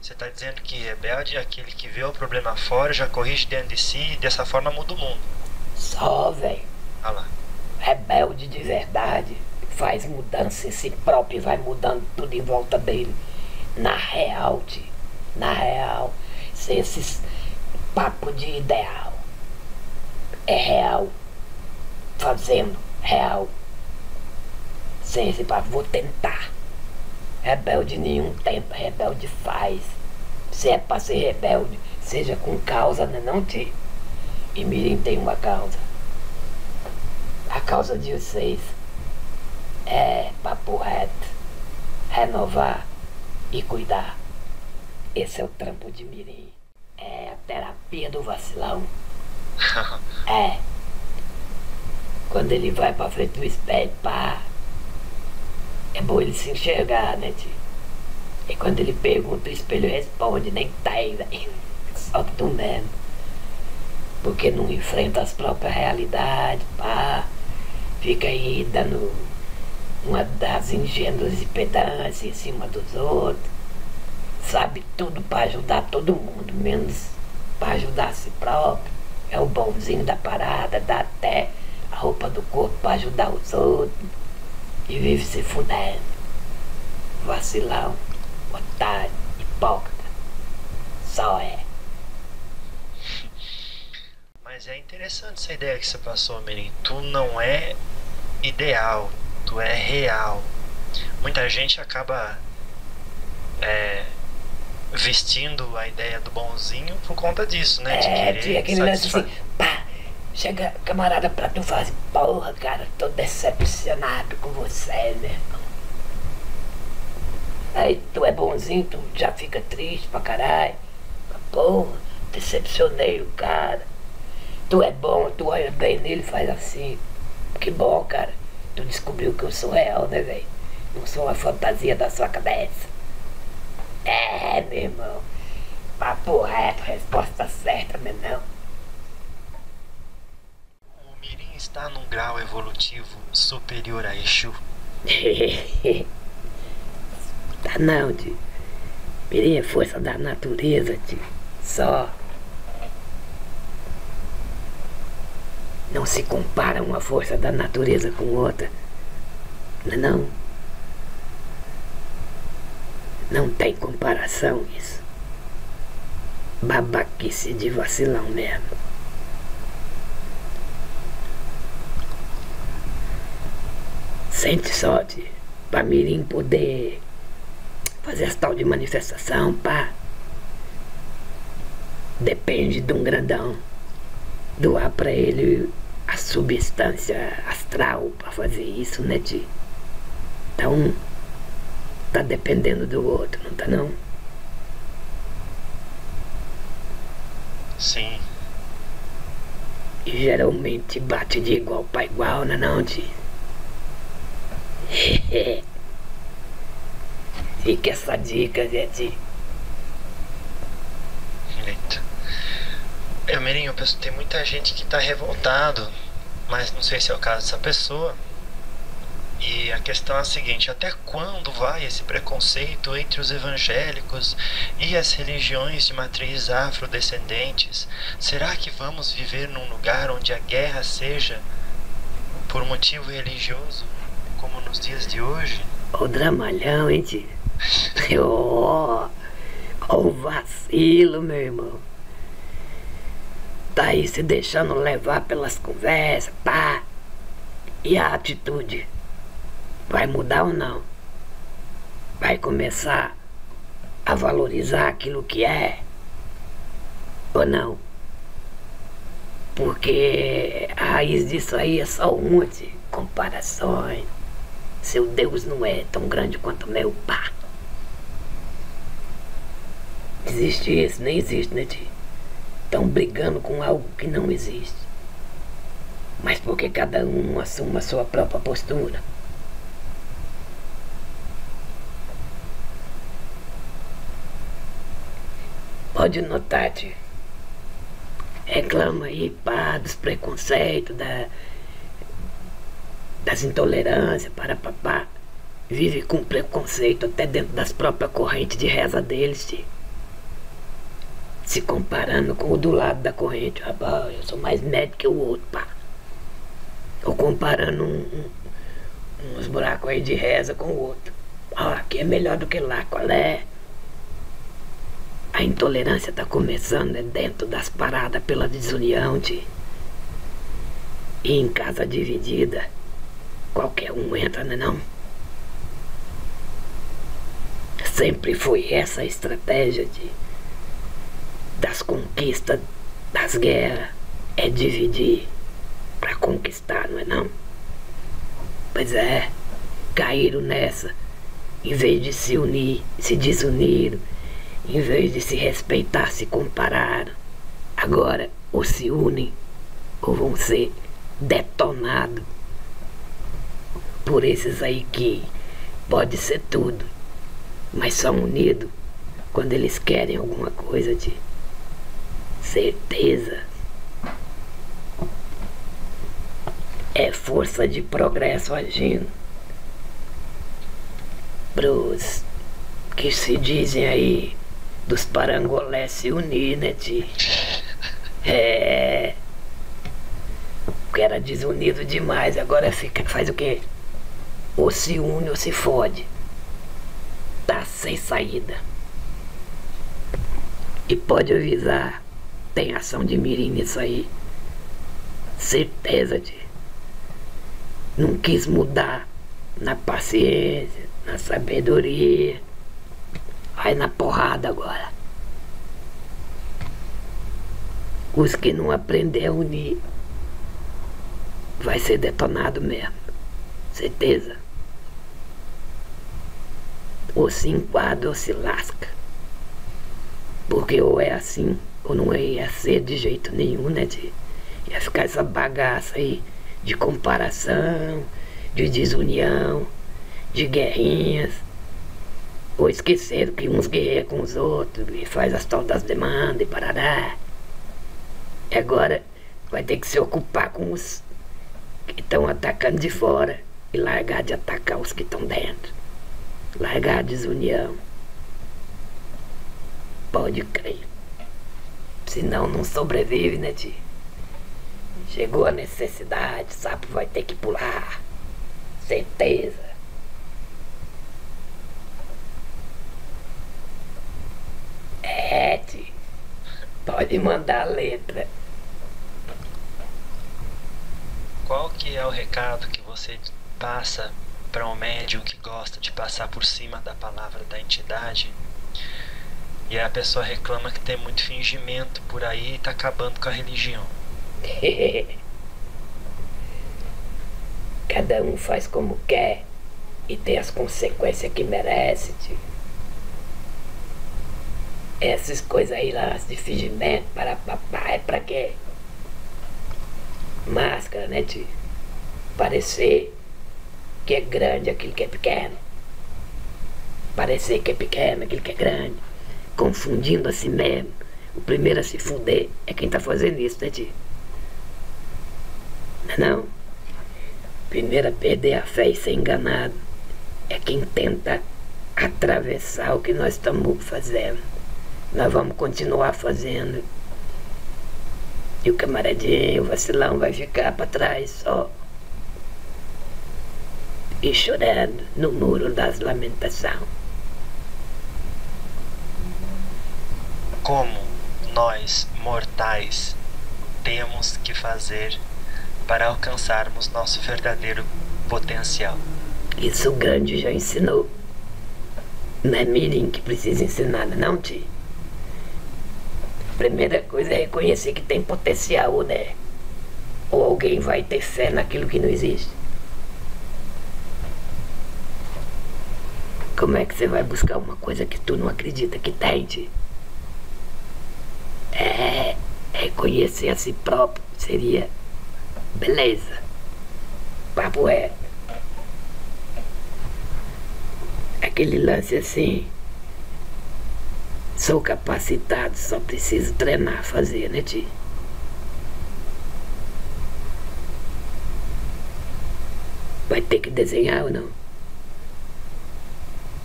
Você está dizendo que rebelde é aquele que vê o problema fora, já corrige dentro de si e dessa forma muda o mundo. Só, velho. Olha lá. Rebelde de verdade. Faz mudança em si próprio e vai mudando tudo em volta dele. Na real, tio. Na real. Se esses papo de ideal é real. Fazendo real. Sem esse papo, vou tentar. Rebelde nenhum tempo, rebelde faz. Se é pra ser rebelde, seja com causa, né não, tio? E Mirim tem uma causa. A causa de vocês é papo reto, renovar e cuidar. Esse é o trampo de Mirim. É a terapia do vacilão. É. Quando ele vai pra frente do espelho, pá. É bom ele se enxergar, né, tio? E quando ele pergunta, o espelho responde, nem tem, velho. Só tu mesmo. Porque não enfrenta as próprias realidades, pá. Fica aí dando uma das ingênuas e em cima dos outros. Sabe tudo pra ajudar todo mundo, menos pra ajudar a si próprio. É o bonzinho da parada, dá até a roupa do corpo pra ajudar os outros. E vive se fudendo. Vacilão, otário, hipócrita. Só é. Mas é interessante essa ideia que você passou, Mirim. Tu não é ideal, tu é real. Muita gente acaba é, vestindo a ideia do bonzinho por conta disso, né? De É, querer tinha aquele lance assim, pá, chega camarada pra tu assim, porra, cara, tô decepcionado com você, meu irmão. Aí tu é bonzinho, tu já fica triste pra caralho. Porra, decepcionei o cara. Tu é bom, tu olha bem nele faz assim. Que bom, cara. Tu descobriu que eu sou real, né, velho? Não sou uma fantasia da sua cabeça. É, meu irmão. Papo reto, resposta certa, meu não. O Mirim está num grau evolutivo superior a Exu. tá não, tio. Mirim é força da natureza, tio. Só. Não se compara uma força da natureza com outra. Não, é não. Não tem comparação isso. Babaquice de vacilão mesmo. Sente tio. Pra Mirim poder fazer essa tal de manifestação, pá. Depende de um grandão doar pra ele a substância astral pra fazer isso, né, tio? Então, tá dependendo do outro, não tá não? Sim. E geralmente bate de igual pra igual, né não, tio? Fica essa dica, tio? Eita. Eu, Mirim, eu penso tem muita gente que tá revoltado, mas não sei se é o caso dessa pessoa. E a questão é a seguinte: até quando vai esse preconceito entre os evangélicos e as religiões de matriz afrodescendentes? Será que vamos viver num lugar onde a guerra seja por motivo religioso, como nos dias de hoje? Ô dramalhão, hein, tio? Ó, ó o vacilo, meu irmão. Tá aí se deixando levar pelas conversas, pá. E a atitude? Vai mudar ou não? Vai começar a valorizar aquilo que é? Ou não? Porque a raiz disso aí é só uma de comparações. Seu Deus não é tão grande quanto meu pá. Existe isso? Nem existe, né, tio? Estão brigando com algo que não existe. Mas porque cada um assume a sua própria postura. Pode notar, tio. Reclama aí, pá, dos preconceitos, da, das intolerâncias, para papá. Vive com preconceito até dentro das próprias correntes de reza deles, tio. se comparando com o do lado da corrente. Rapaz, eu sou mais médio que o outro, pá. Ou comparando um, um, uns buracos aí de reza com o outro. Ó, aqui é melhor do que lá, qual é? A intolerância tá começando é dentro das paradas pela desunião, tio. E em casa dividida, qualquer um entra, né não? Sempre foi essa a estratégia de, das conquistas, das guerras, é dividir para conquistar, não é não? Pois é, caíram nessa. Em vez de se unir, se desuniram. Em vez de se respeitar, se compararam. Agora, ou se unem, ou vão ser detonados por esses aí que pode ser tudo, mas são unidos quando eles querem alguma coisa de certeza. É força de progresso agindo. Pros que se dizem aí dos parangolés se unir, né, tio? É. Porque era desunido demais, agora fica, faz o quê? Ou se une ou se fode. Tá sem saída. E pode avisar, tem ação de mirim nisso aí. Certeza de. Não quis mudar na paciência, na sabedoria. Vai na porrada agora. Os que não aprender a unir vai ser detonado mesmo. Certeza. Ou se enquadra ou se lasca. Porque ou é assim, ou não ia ser de jeito nenhum, né? De, ia ficar essa bagaça aí de comparação, de desunião, de guerrinhas. Ou esqueceram que uns guerreiam com os outros e faz as tal das demandas e parará. E agora vai ter que se ocupar com os que estão atacando de fora e largar de atacar os que estão dentro. Largar a desunião. Pode crer. Senão não sobrevive, né, tio? Chegou a necessidade, sapo vai ter que pular. Certeza. É, tio. Pode mandar a letra. Qual que é o recado que você passa para um médium que gosta de passar por cima da palavra da entidade? E a pessoa reclama que tem muito fingimento por aí e tá acabando com a religião. Cada um faz como quer e tem as consequências que merece, tio. Essas coisas aí lá, de fingimento, para papá, é pra quê? Máscara, né, tio? Parecer que é grande aquilo que é pequeno. Parecer que é pequeno aquilo que é grande. Confundindo a si mesmo. O primeiro a se fuder é quem tá fazendo isso, né, tio? Não, é não. Primeiro a perder a fé e ser enganado é quem tenta atravessar o que nós estamos fazendo. Nós vamos continuar fazendo. E o camaradinho, o vacilão, vai ficar para trás só. E chorando no muro das lamentações. Como nós, mortais, temos que fazer para alcançarmos nosso verdadeiro potencial? Isso o grande já ensinou. Não é Mirim que precisa ensinar, não, tio? Primeira coisa é reconhecer que tem potencial, né? Ou alguém vai ter fé naquilo que não existe. Como é que você vai buscar uma coisa que tu não acredita que tem? É, reconhecer a si próprio seria beleza. Papo é. Aquele lance assim. Sou capacitado, só preciso treinar, fazer, né, tio? Vai ter que desenhar ou não?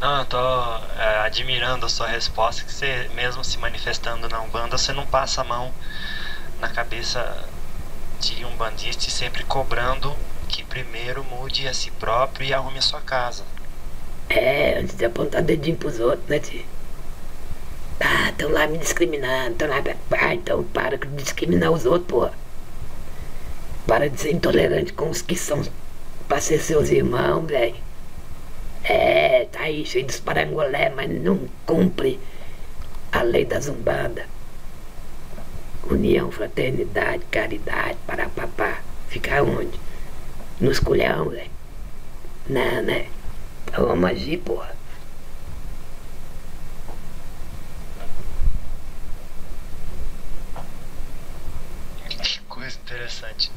Não, eu tô é, admirando a sua resposta, que você, mesmo se manifestando na Umbanda, você não passa a mão na cabeça de um bandista e sempre cobrando que primeiro mude a si próprio e arrume a sua casa. É, antes de apontar dedinho pros outros, né, tio? Ah, estão lá me discriminando, estão lá. Ah, então para de discriminar os outros, porra. Para de ser intolerante com os que são pra ser seus irmãos, velho. É, tá aí cheio de parangolé, mas não cumpre a lei da zumbanda. União, fraternidade, caridade, para papá. Ficar onde? Nos culhão, velho. Não, né? Então vamos agir, porra. Que coisa interessante.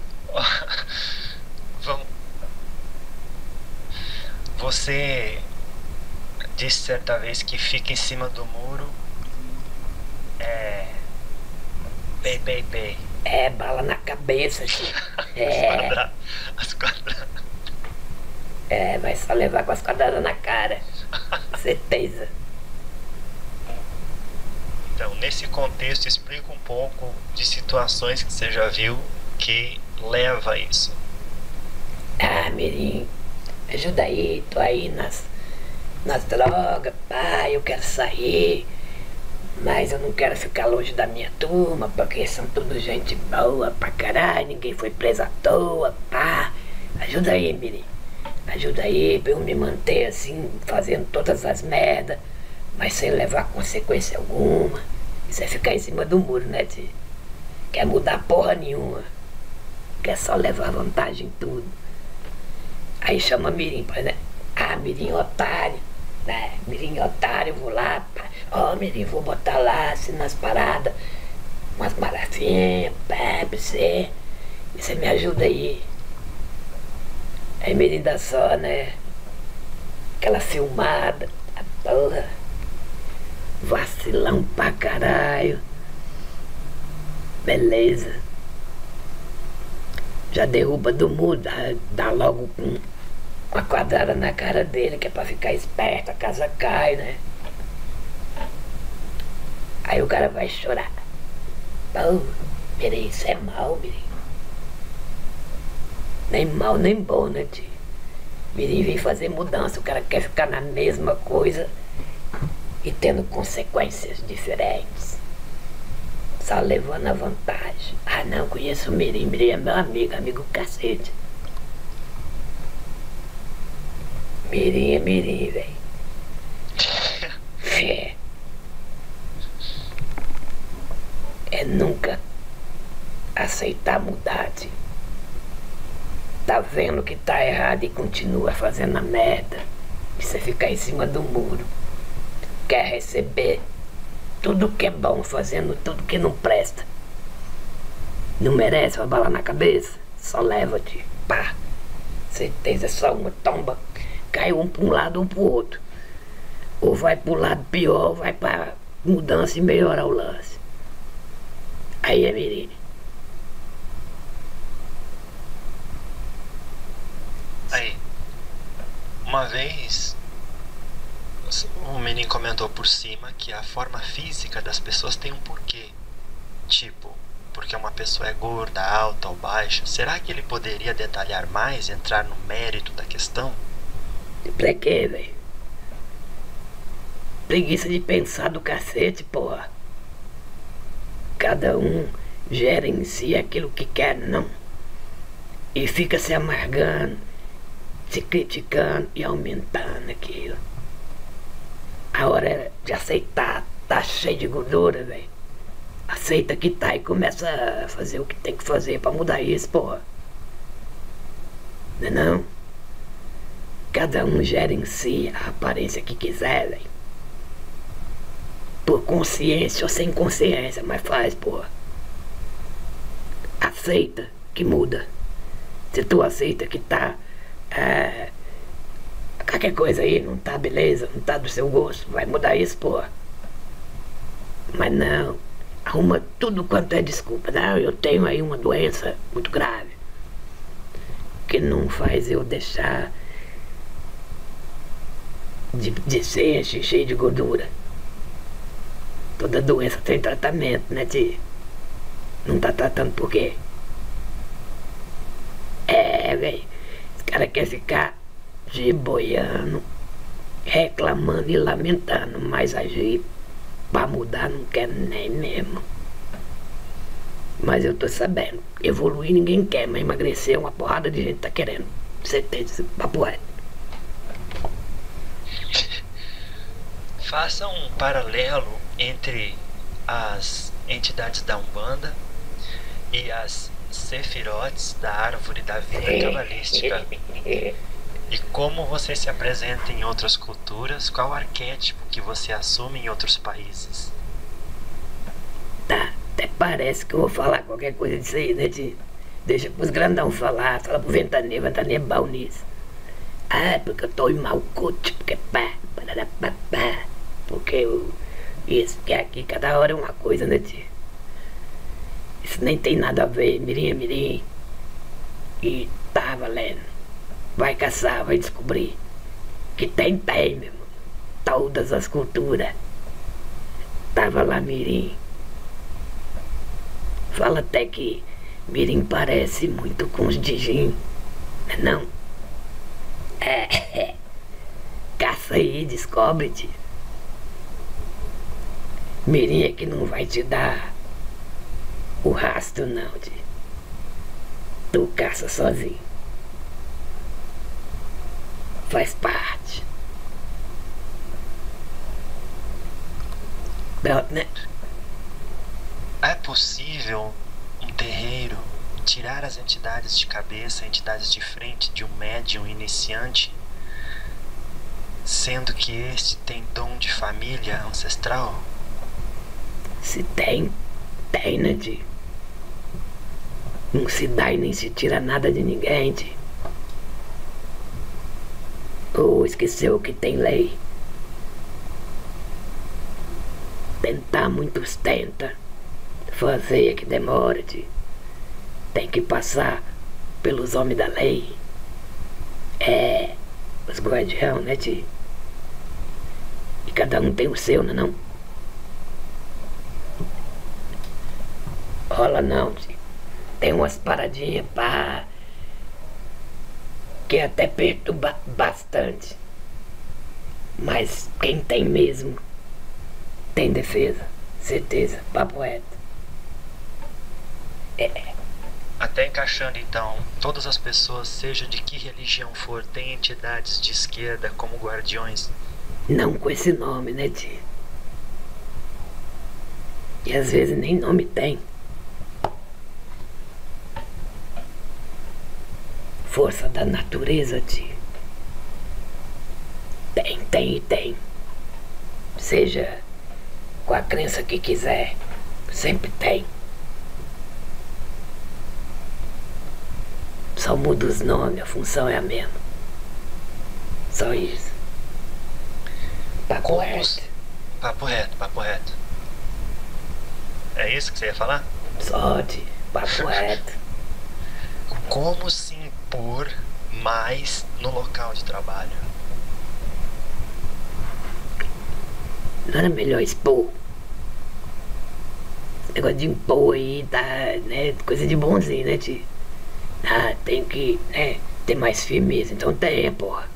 Vamos. Você disse certa vez que fica em cima do muro. É. Bem, bem, bem. É, bala na cabeça, tio. É, quadra- As quadradas. é, vai só levar com as quadradas na cara. Certeza. Então, nesse contexto, explica um pouco de situações que você já viu que leva a isso. Ah, Mirim, ajuda aí, tô aí nas, nas drogas, pá, eu quero sair, mas eu não quero ficar longe da minha turma, porque são tudo gente boa pra caralho, ninguém foi preso à toa, pá. Ajuda aí, Mirim. Ajuda aí pra eu me manter assim, fazendo todas as merdas, mas sem levar consequência alguma. Isso é ficar em cima do muro, né, tio? Quer mudar porra nenhuma. Quer só levar vantagem em tudo. Aí chama Mirim, pra, né? Ah, Mirim otário, né? Mirim otário, vou lá. Ó, Mirim, vou botar lá, assim, nas paradas, umas pá, pra você. Você me ajuda aí. Aí Mirim dá só, né? Aquela filmada, a porra. Vacilão pra caralho. Beleza. Já derruba do muro, dá, dá logo com uma quadrada na cara dele, que é pra ficar esperto, a casa cai, né? Aí o cara vai chorar. Pô, Mirim, isso é mal, Mirim. Nem mal, nem bom, né, tio? Mirim vem fazer mudança, o cara quer ficar na mesma coisa e tendo consequências diferentes. Só levando a vantagem. Ah não, conheço o Mirim, Mirim é meu amigo, amigo cacete. Mirim é Mirim, velho. É. É nunca aceitar mudar, tio. Tá vendo que tá errado e continua fazendo a merda. E você ficar em cima do muro. Quer receber tudo que é bom, fazendo tudo que não presta. Não merece uma bala na cabeça? Só leva-te. Pá. Certeza, só uma tomba. Cai um pra um lado, um pro outro. Ou vai pro lado pior, ou vai pra mudança e melhorar o lance. Aí é menino. Aí, uma vez, o menino comentou por cima que a forma física das pessoas tem um porquê. Tipo, porque uma pessoa é gorda, alta ou baixa. Será que ele poderia detalhar mais, entrar no mérito da questão? Pra quê, velho? Preguiça de pensar do cacete, porra. Cada um gera em si aquilo que quer, não. E fica se amargando, se criticando e aumentando aquilo. A hora é de aceitar, tá cheio de gordura, velho. Aceita que tá e começa a fazer o que tem que fazer pra mudar isso, porra. Não é não? Cada um si a aparência que quiser, velho. Por consciência ou sem consciência, mas faz, porra. Aceita que muda. Se tu aceita que tá. É, qualquer coisa aí, não tá beleza, não tá do seu gosto, vai mudar isso, porra. Mas não, arruma tudo quanto é desculpa. Não, eu tenho aí uma doença muito grave. Que não faz eu deixar de, de seixo cheio de gordura. Toda doença tem tratamento, né, tia? Não tá tratando por quê? É, velho. Os caras querem ficar boiando, reclamando e lamentando, mas agir pra mudar não quer nem mesmo. Mas eu tô sabendo, evoluir ninguém quer, mas emagrecer uma porrada de gente tá querendo. Certeza, papo é. Faça um paralelo entre as entidades da Umbanda e as sefirotes da árvore da vida cabalística. E como você se apresenta em outras culturas, qual arquétipo que você assume em outros países? Tá, até parece que eu vou falar qualquer coisa disso aí, né, de Deixa pros grandão falar, fala pro ventania, ventania é bom nisso. Ah, porque eu tô em mau porque pá, parará, pá, pá. Porque eu, isso, que aqui cada hora é uma coisa, né, tio? Isso nem tem nada a ver, mirim é mirim. E tá valendo. Vai caçar, vai descobrir. Que tem, tem, meu irmão. Todas as culturas. Tava lá mirim. Fala até que mirim parece muito com os Dijin. Não? É, é. Caça aí, descobre-te. Mirim é que não vai te dar o rastro, não, de. Tu caça sozinho faz parte. Beltnet. É possível um terreiro tirar as entidades de cabeça, entidades de frente de um médium iniciante, sendo que este tem dom de família ancestral? Se tem, tem, né, de Não se dá e nem se tira nada de ninguém, de ou esqueceu que tem lei. Tentar muitos tenta. Fazer que demora de. Tem que passar pelos homens da lei. É. Os guardião, né, tio? E cada um tem o seu, não é não? Rola não, tio. Tem umas paradinhas pra que até perturba bastante. Mas quem tem mesmo tem defesa, certeza, papo reto. É. Até encaixando então, todas as pessoas, seja de que religião for, têm entidades de esquerda como guardiões? Não com esse nome, né, tia? E às vezes nem nome tem. Força da natureza, tio. Tem, tem e tem. Seja com a crença que quiser, sempre tem. Só muda os nomes, a função é a mesma. Só isso. Papo Como reto. Papo reto, papo reto. É isso que você ia falar? Só de papo reto. Como se impor mais no local de trabalho. Não era melhor expor? Esse negócio de impor aí tá, né? Coisa de bonzinho, né, tio? Ah, tem que, né, ter mais firmeza. Então tem, porra.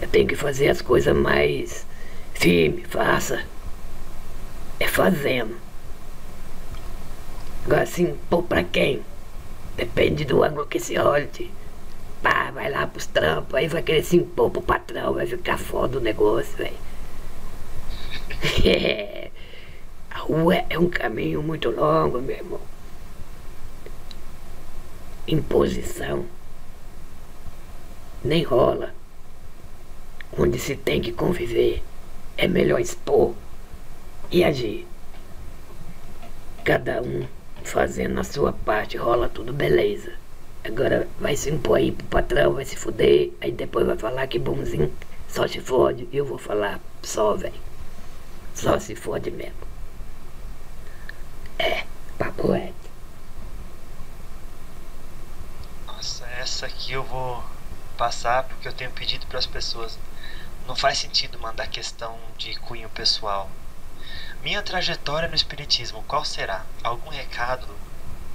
Eu tenho que fazer as coisas mais firme, faça. É fazendo. Agora assim, pô, pra quem? Depende do ângulo que se olhe. Pá, vai lá pros trampos, aí vai querer se impor pro patrão, vai ficar foda o negócio, velho. É, a rua é um caminho muito longo, meu irmão. Imposição. Nem rola. Onde se tem que conviver, é melhor expor e agir. Cada um fazendo a sua parte, rola tudo beleza. Agora vai se impor aí pro patrão, vai se fuder, aí depois vai falar que bonzinho só se fode. E eu vou falar só, velho. Só se fode mesmo. É, papo reto. Nossa, essa aqui eu vou passar porque eu tenho pedido para as pessoas não faz sentido mandar questão de cunho pessoal. Minha trajetória no Espiritismo, qual será? Algum recado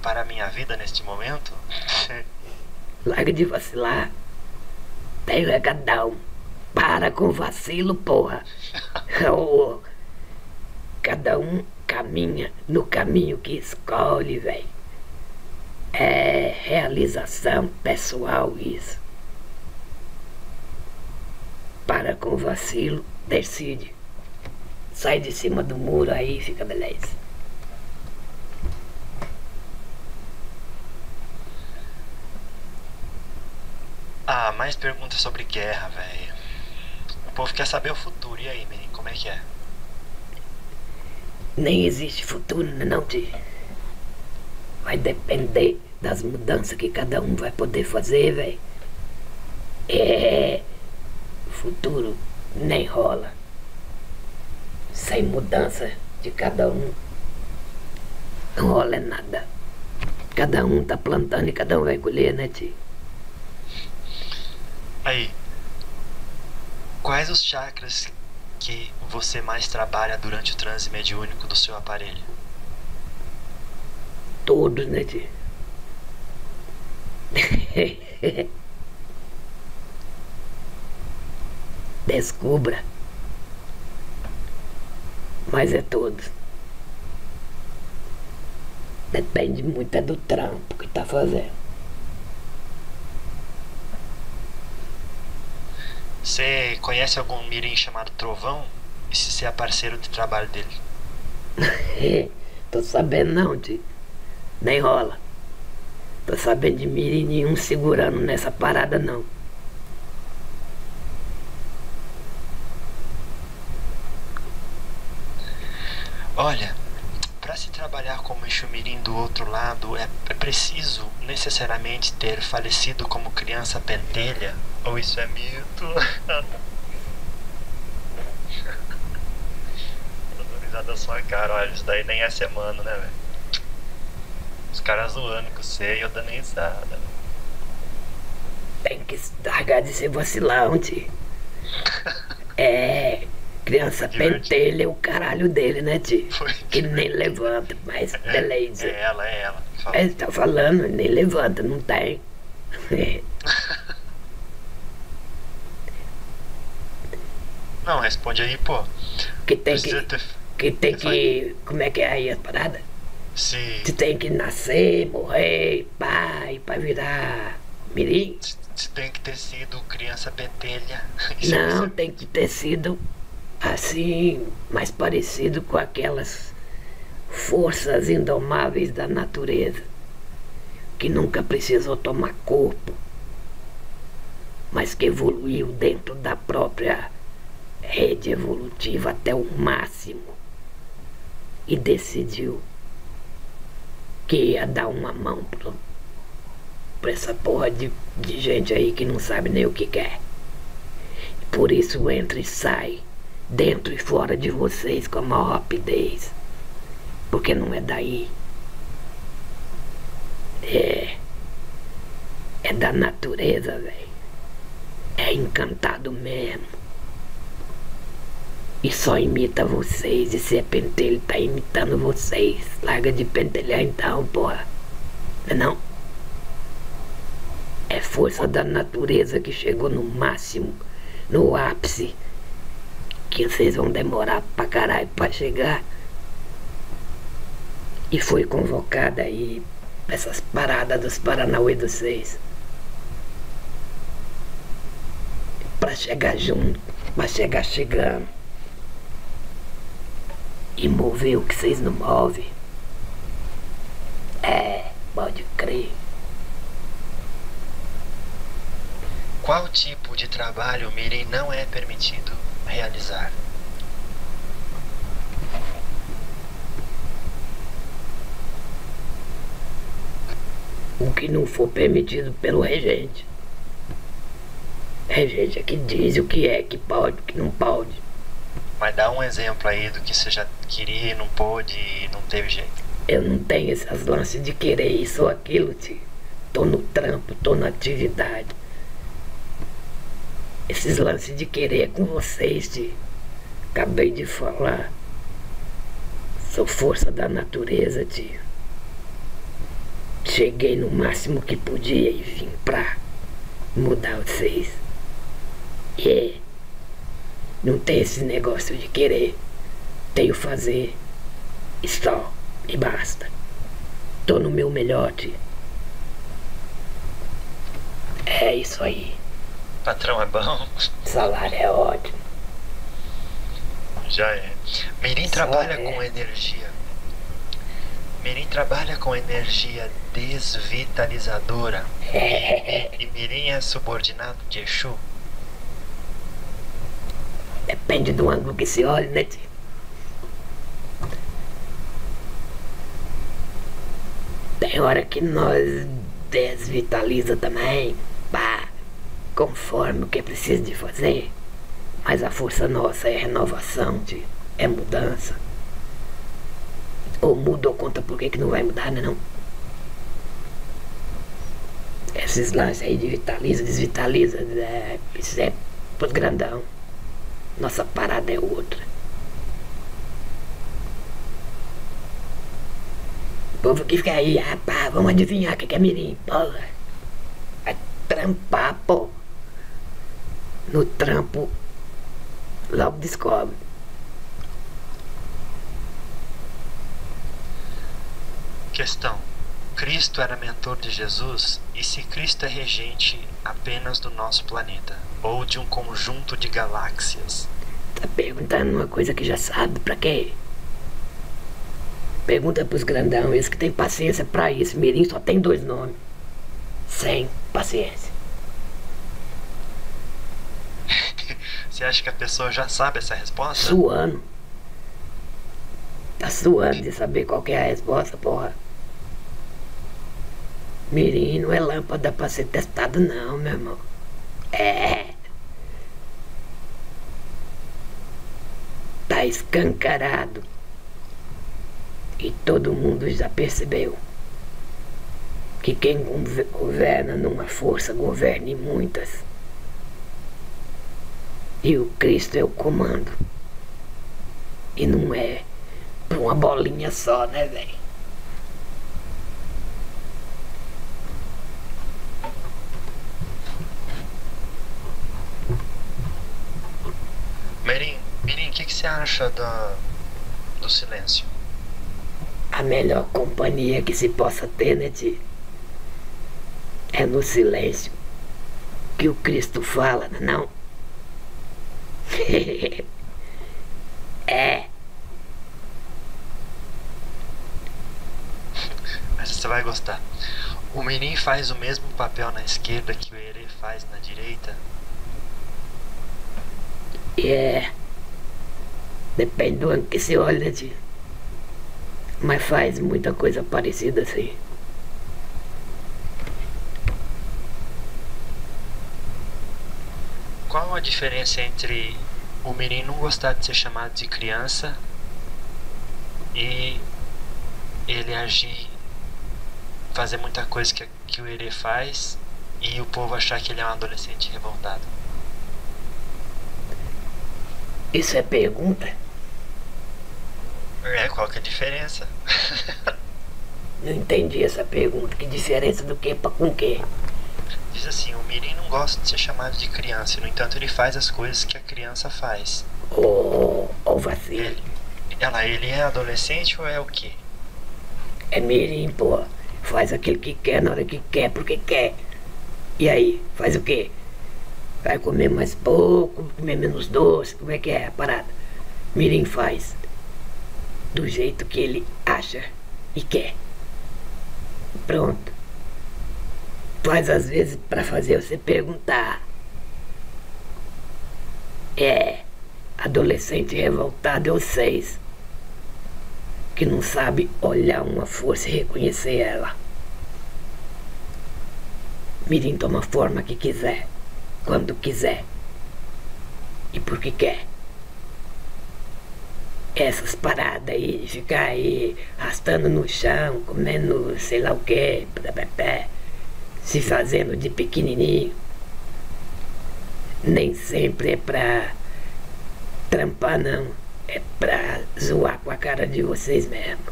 para a minha vida neste momento? Larga de vacilar. Tem recadão. Para com vacilo, porra. oh, cada um caminha no caminho que escolhe, velho. É realização pessoal isso. Para com vacilo, decide. Sai de cima do muro aí, fica beleza. Ah, mais perguntas sobre guerra, velho. O povo quer saber o futuro. E aí, menino, como é que é? Nem existe futuro, né, não, tio. Vai depender das mudanças que cada um vai poder fazer, velho. É. Futuro nem rola. Sem mudança de cada um. Não rola nada. Cada um tá plantando e cada um vai colher, né, tio? Aí, quais os chakras que você mais trabalha durante o transe mediúnico do seu aparelho? Todos, né, tio? Descubra. Mas é todos. Depende muito é do trampo que tá fazendo. Você conhece algum mirim chamado Trovão? E se você é parceiro de trabalho dele? Tô sabendo não, tio. Nem rola. Tô sabendo de mirim nenhum segurando nessa parada não. Olha, para se trabalhar como Exumirim do outro lado, é, é preciso necessariamente ter falecido como criança pentelha? Ou isso é mito? Risada da sua cara, olha, isso daí nem é semana, né, velho? Os caras zoando com você e eu dando risada. Tem que largar de ser vacilão, tio. É. Criança Divertido. pentelha é o caralho dele, né, tio? Foi. Que nem levanta, mas beleza. É ela, é ela. Fala. Ele tá falando, nem levanta, não tem. Não, responde aí, pô. Que tem Precisa que. ter. Que tem que. Como é que é aí a parada? Se. Tu tem que nascer, morrer, pai, pra virar mirim? se tem que ter sido criança pentelha. Não, você- tem que ter sido assim, mais parecido com aquelas forças indomáveis da natureza, que nunca precisou tomar corpo, mas que evoluiu dentro da própria rede evolutiva até o máximo e decidiu que ia dar uma mão pro, pra essa porra de, de gente aí que não sabe nem o que quer. Por isso entra e sai, dentro e fora de vocês com a maior rapidez. Porque não é daí. É. É da natureza, velho. É encantado mesmo. E só imita vocês. E se é pentelho, tá imitando vocês. Larga de pentelhar então, porra. Não é não? É força da natureza que chegou no máximo, no ápice. Que vocês vão demorar pra caralho pra chegar. E foi convocada aí essas paradas dos Paranauê dos seis. Pra chegar junto, pra chegar chegando. E mover o que vocês não movem. É, pode crer. Qual tipo de trabalho Mirim não é permitido realizar? o que não for permitido pelo regente. Regente é que diz o que é que pode, o que não pode. Mas dá um exemplo aí do que você já queria e não pôde e não teve jeito. Eu não tenho esses lances de querer isso ou aquilo, tio. Tô no trampo, tô na atividade. Esses lances de querer com vocês, de acabei de falar. Sou força da natureza, tio. Cheguei no máximo que podia e vim pra mudar vocês. E é, não tem esse negócio de querer. Tenho fazer. E só. E basta. Tô no meu melhor, tio. É isso aí. Patrão é bom. Salário é ótimo. Já é. Mirim Só trabalha é. com energia. Mirim trabalha com energia desvitalizadora. E Mirim é subordinado de Exu. Depende do ângulo que se olha, né, tio? Tem hora que nós desvitaliza também, pá, conforme o que precisa de fazer. Mas a força nossa é renovação, tio. É mudança. Ou muda ou conta por que que não vai mudar, né não? Esses lances aí de vitaliza, desvitaliza, é, isso é pros grandão. Nossa parada é outra. O povo que fica aí, pá, vamos adivinhar o que é mirim, porra. Vai trampar, pô. No trampo, logo descobre. Questão. Cristo era mentor de Jesus? E se Cristo é regente apenas do nosso planeta? Ou de um conjunto de galáxias? Tá perguntando uma coisa que já sabe, pra quê? Pergunta pros grandão, eles que tem paciência pra isso. Mirim só tem dois nomes. Sem paciência. Você acha que a pessoa já sabe essa resposta? Suando. Tá suando de saber qual é a resposta, porra. Mirim não é lâmpada pra ser testado não, meu irmão. É. Tá escancarado. E todo mundo já percebeu que quem gover- governa numa força governa em muitas. E o Cristo é o comando. E não é pra uma bolinha só, né, velho? Mirim, Mirim, o que, que você acha da, do silêncio? A melhor companhia que se possa ter, né, tio? É no silêncio que o Cristo fala, né, não? é, Mas você vai gostar. O Mirim faz o mesmo papel na esquerda que o Herê faz na direita? é. Depende do ano que se olha, tio? Mas faz muita coisa parecida assim. Qual a diferença entre o Mirim não gostar de ser chamado de criança e ele agir, fazer muita coisa que, que o Herê faz e o povo achar que ele é um adolescente revoltado? Isso é pergunta? É, qual que é a diferença? Não entendi essa pergunta. Que diferença do que pra com que? Diz assim, o Mirim não gosta de ser chamado de criança, no entanto ele faz as coisas que a criança faz. Ô, ô vacilo. Ele, ela, ele é adolescente ou é o quê? É mirim, pô. Faz aquilo que quer na hora que quer, porque quer. E aí, faz o quê? Vai comer mais pouco, comer menos doce, como é que é a parada? Mirim faz do jeito que ele acha e quer. Pronto. Faz às vezes pra fazer você perguntar. É, adolescente revoltado é vocês que não sabe olhar uma força e reconhecer ela. Mirim toma a forma que quiser, quando quiser e porque quer. Essas paradas aí ficar aí arrastando no chão, comendo sei lá o que, se fazendo de pequenininho. nem sempre é pra trampar não. É pra zoar com a cara de vocês mesmo.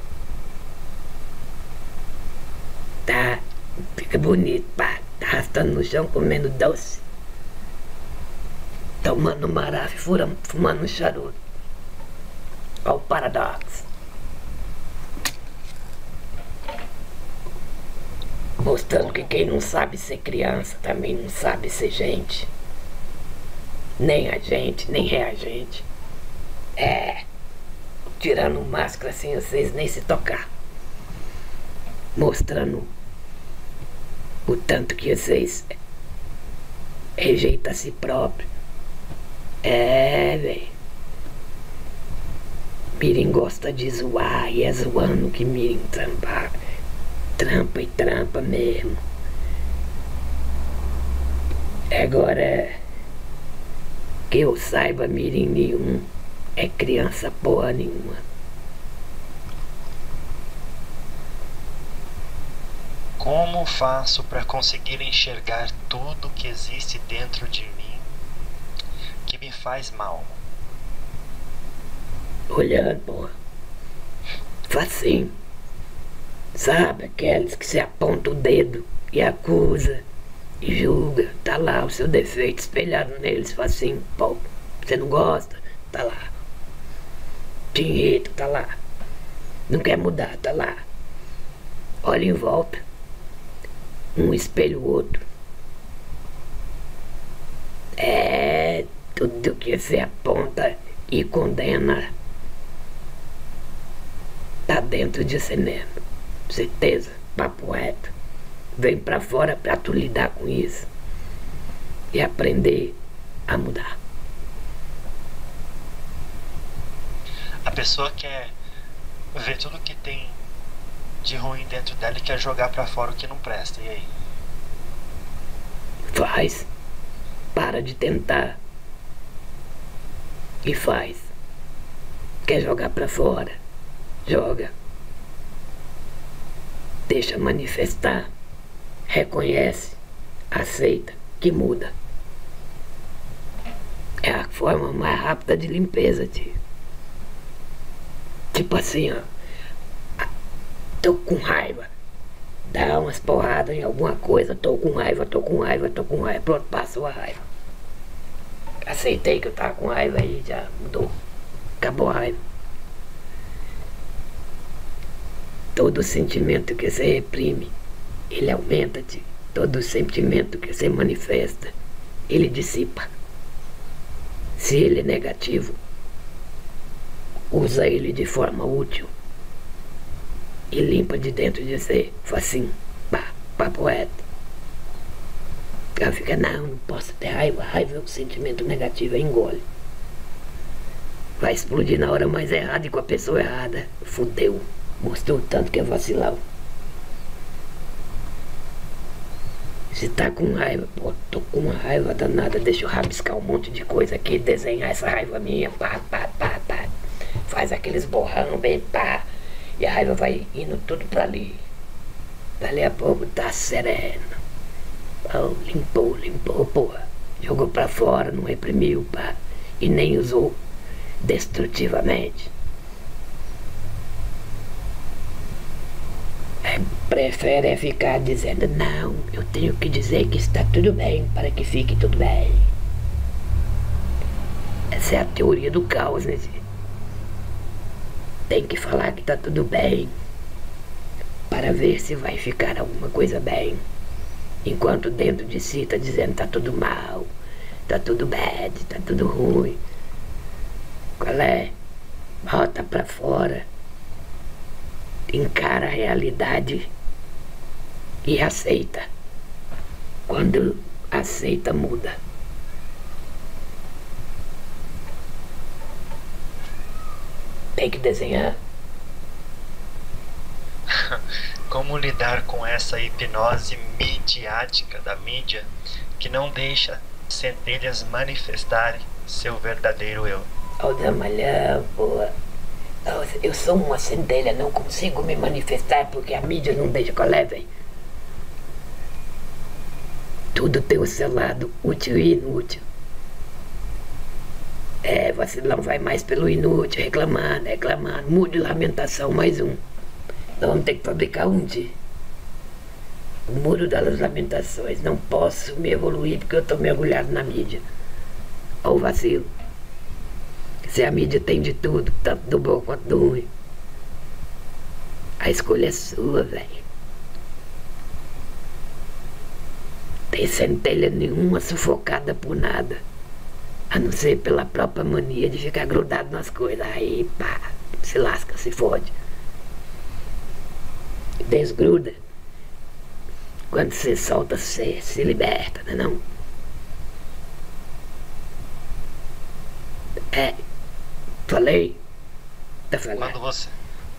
Tá? Fica bonito, pá. Tá arrastando no chão, comendo doce. Tomando marafa e fumando um charuto. Olha o paradoxo. Mostrando que quem não sabe ser criança também não sabe ser gente. Nem a gente, nem é a gente. É. Tirando máscara assim, vocês nem se tocar. Mostrando o tanto que vocês rejeitam a si próprio. É, velho. Mirim gosta de zoar e é zoando que Mirim trampa, trampa e trampa mesmo. Agora, que eu saiba, Mirim nenhum é criança porra nenhuma. Como faço para conseguir enxergar tudo que existe dentro de mim que me faz mal? Olhando, porra. Facinho. Sabe aqueles que se aponta o dedo e acusa e julga. Tá lá o seu defeito espelhado neles, facinho. Pô, você não gosta? Tá lá. Dinheiro, tá lá. Não quer mudar, tá lá. Olha em volta. Um espelho o outro. É tudo que você aponta e condena tá dentro de você mesmo. Certeza, papo reto. Vem pra fora pra tu lidar com isso e aprender a mudar. A pessoa quer ver tudo que tem de ruim dentro dela e quer jogar para fora o que não presta. E aí? Faz. Para de tentar. E faz. Quer jogar para fora? Joga. Deixa manifestar. Reconhece. Aceita que muda. É a forma mais rápida de limpeza, tio. Tipo assim, ó. Tô com raiva. Dá umas porradas em alguma coisa. Tô com raiva, tô com raiva, tô com raiva. Pronto, passou a raiva. Aceitei que eu tava com raiva aí, já mudou. Acabou a raiva. Todo sentimento que você reprime, ele aumenta-te. Todo sentimento que você manifesta, ele dissipa. Se ele é negativo, usa ele de forma útil e limpa de dentro de você, facinho, pá, papo reto. Ela fica, não, não posso ter raiva, raiva é um sentimento negativo, engole. Vai explodir na hora mais errada e com a pessoa errada. Fudeu. Mostrou tanto que é vacilão. Se tá com raiva, pô, tô com uma raiva danada, deixa eu rabiscar um monte de coisa aqui, desenhar essa raiva minha, pá, pá, pá, pá faz aqueles borrão bem pá, e a raiva vai indo tudo pra ali. Dali a pouco tá sereno. Oh, limpou, limpou, porra. Jogou pra fora, não reprimiu, pá, e nem usou destrutivamente. É, prefere ficar dizendo, não, eu tenho que dizer que está tudo bem para que fique tudo bem. Essa é a teoria do caos, né? Tem que falar que tá tudo bem para ver se vai ficar alguma coisa bem. Enquanto dentro de si tá dizendo tá tudo mal, tá tudo bad, tá tudo ruim. Qual é? Bota pra fora. Encara a realidade e aceita. Quando aceita, muda. Tem que desenhar. Como lidar com essa hipnose midiática da mídia que não deixa centelhas manifestarem seu verdadeiro eu? Ô, Damalhão, boa. Eu sou uma centelha, não consigo me manifestar porque a mídia não deixa que eu leve. Tudo tem o seu lado útil e inútil. É, vacilão vai mais pelo inútil, reclamando, reclamando. Mude de lamentação, mais um. Nós vamos ter que fabricar um dia. O muro das lamentações. Não posso me evoluir porque eu estou mergulhado na mídia. Olha o vacilo. Se a mídia tem de tudo, tanto do bom quanto do ruim. A escolha é sua, velho. Tem centelha nenhuma sufocada por nada. A não ser pela própria mania de ficar grudado nas coisas. Aí, pá, se lasca, se fode. Desgruda. Quando você solta, você se liberta, não é não? É. Falei. Tá falando. Quando você,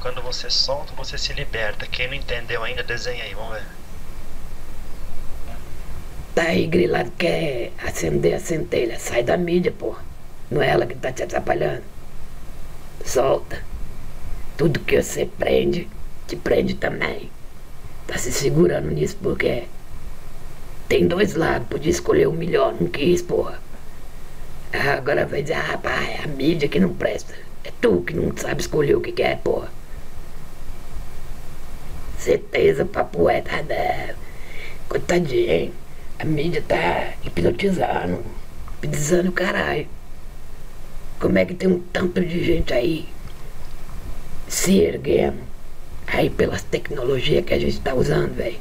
quando você solta, você se liberta. Quem não entendeu ainda, desenha aí, vamos ver. Tá grilado quer acender a centelha. Sai da mídia, porra. Não é ela que tá te atrapalhando. Solta. Tudo que você prende, te prende também. Tá se segurando nisso porque tem dois lados, podia escolher o melhor, não quis, porra. Agora vai dizer, ah, rapaz, é a mídia que não presta. É tu que não sabe escolher o que quer, porra. Certeza, papo é, tá né? Coitadinho, hein? A mídia tá hipnotizando, hipnotizando o caralho. Como é que tem um tanto de gente aí se erguendo aí pelas tecnologias que a gente tá usando, velho?